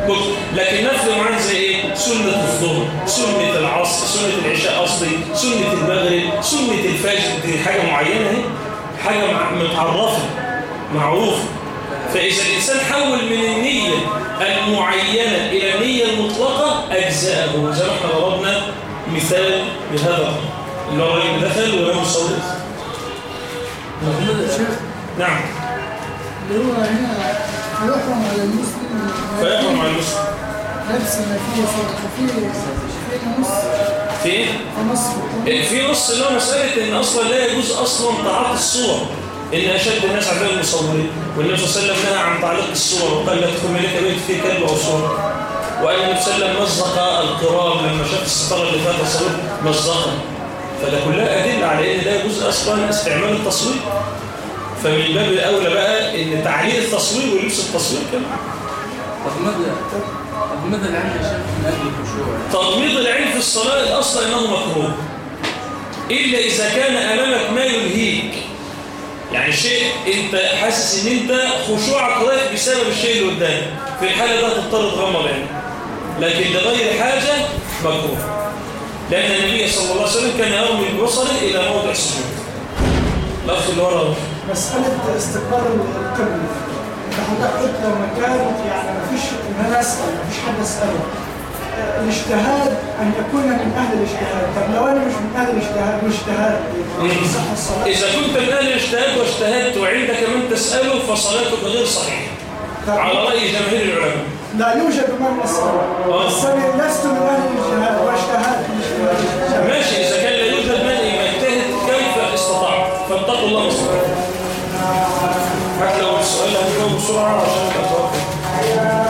مطلق. لكن نفل معين زي إيه؟ سنة الظهر سنة العصر سنة العشاء قصدي سنة المغرب سنة الفجر. دي حاجة معينة أهي حاجة مع- متعرفة معروفة. فإذا الإنسان حول من النية المعينة إلى النية المطلقة أجزاءه. زي ما إحنا ضربنا مثال بهذا الأمر اللي هو الراجل دخل ولم يصلي شيخ نعم. اللي هو هنا يحرم على المسلم فيحرم على المسلم ما فيه في نص. إيه، في نص اللي هو مسألة إن أصلا لا يجوز أصلا تعاطي الصور. إن أشد الناس عذاب المصورين. والنبي صلى الله عليه وسلم نهى عن تعليق الصور وقال لا تكون ملك بيت فيه كلب أو صورة وأن النبي صلى الله عليه وسلم مزق القرام لما شاف الستارة اللي فيها تصوير مزقها فده كلها أدلة على إن لا يجوز أصلا استعمال التصوير. فمن باب الأولى بقى إن تعليق التصوير ولبس التصوير كمان. يا شيخ من أجل الخشوع؟ تغميض العين في الصلاة الأصل أنه مكروه إلا إذا كان أمامك ما يلهيك يعني شيء أنت حاسس أن أنت خشوعك رايح بسبب الشيء اللي قدامك. في الحالة ده تضطر تغمض عينك. لكن لغير حاجة مكروه لأن النبي صلى الله عليه وسلم كان يرمي ببصره إلى موضع السجود. الأخ اللي ورا مسألة استقبال القبلة انت حضرتك قلت لو مكان يعني ما فيش ان أنا اسال ما فيش حد اساله الاجتهاد أن يكون من أهل الاجتهاد. طب لو أنا مش من أهل الاجتهاد واجتهاد مم. صح الصلاه إذا كنت من أهل الاجتهاد واجتهدت وعندك من تسأله فصلاتك غير صحيحة. طب على رأي جماهير العلماء. لا يوجد من الصلاه. بس أنا لست من أهل الاجتهاد واجتهاد مش- ماشي إذا كان لا يوجد من يجتهد كيف استطاع فاتقوا الله ما حتى لو السؤال هنجاوب بسرعة عشان تتوقف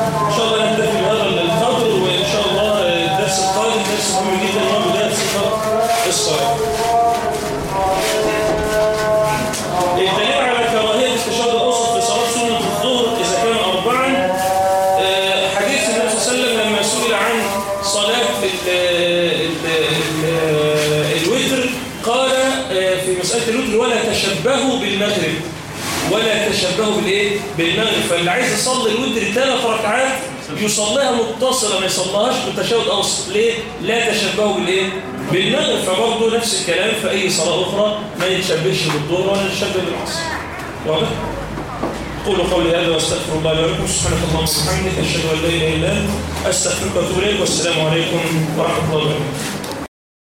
فاللي عايز يصلي الوتر ثلاث ركعات يصليها متصلة ما يصليهاش بتشهد اوسط ليه؟ لا تشبهوا بالإيه؟ بالمغرب فبرضه نفس الكلام في أي صلاة أخرى ما يتشبهش بالظهر ولا يتشبه بالعصر. واضح؟ قولوا قولي هذا واستغفر الله لي ولكم. سبحانك اللهم وبحمدك أشهد أن لا إله إلا أنت أستغفرك وأتوب إليك والسلام عليكم ورحمة الله وبركاته.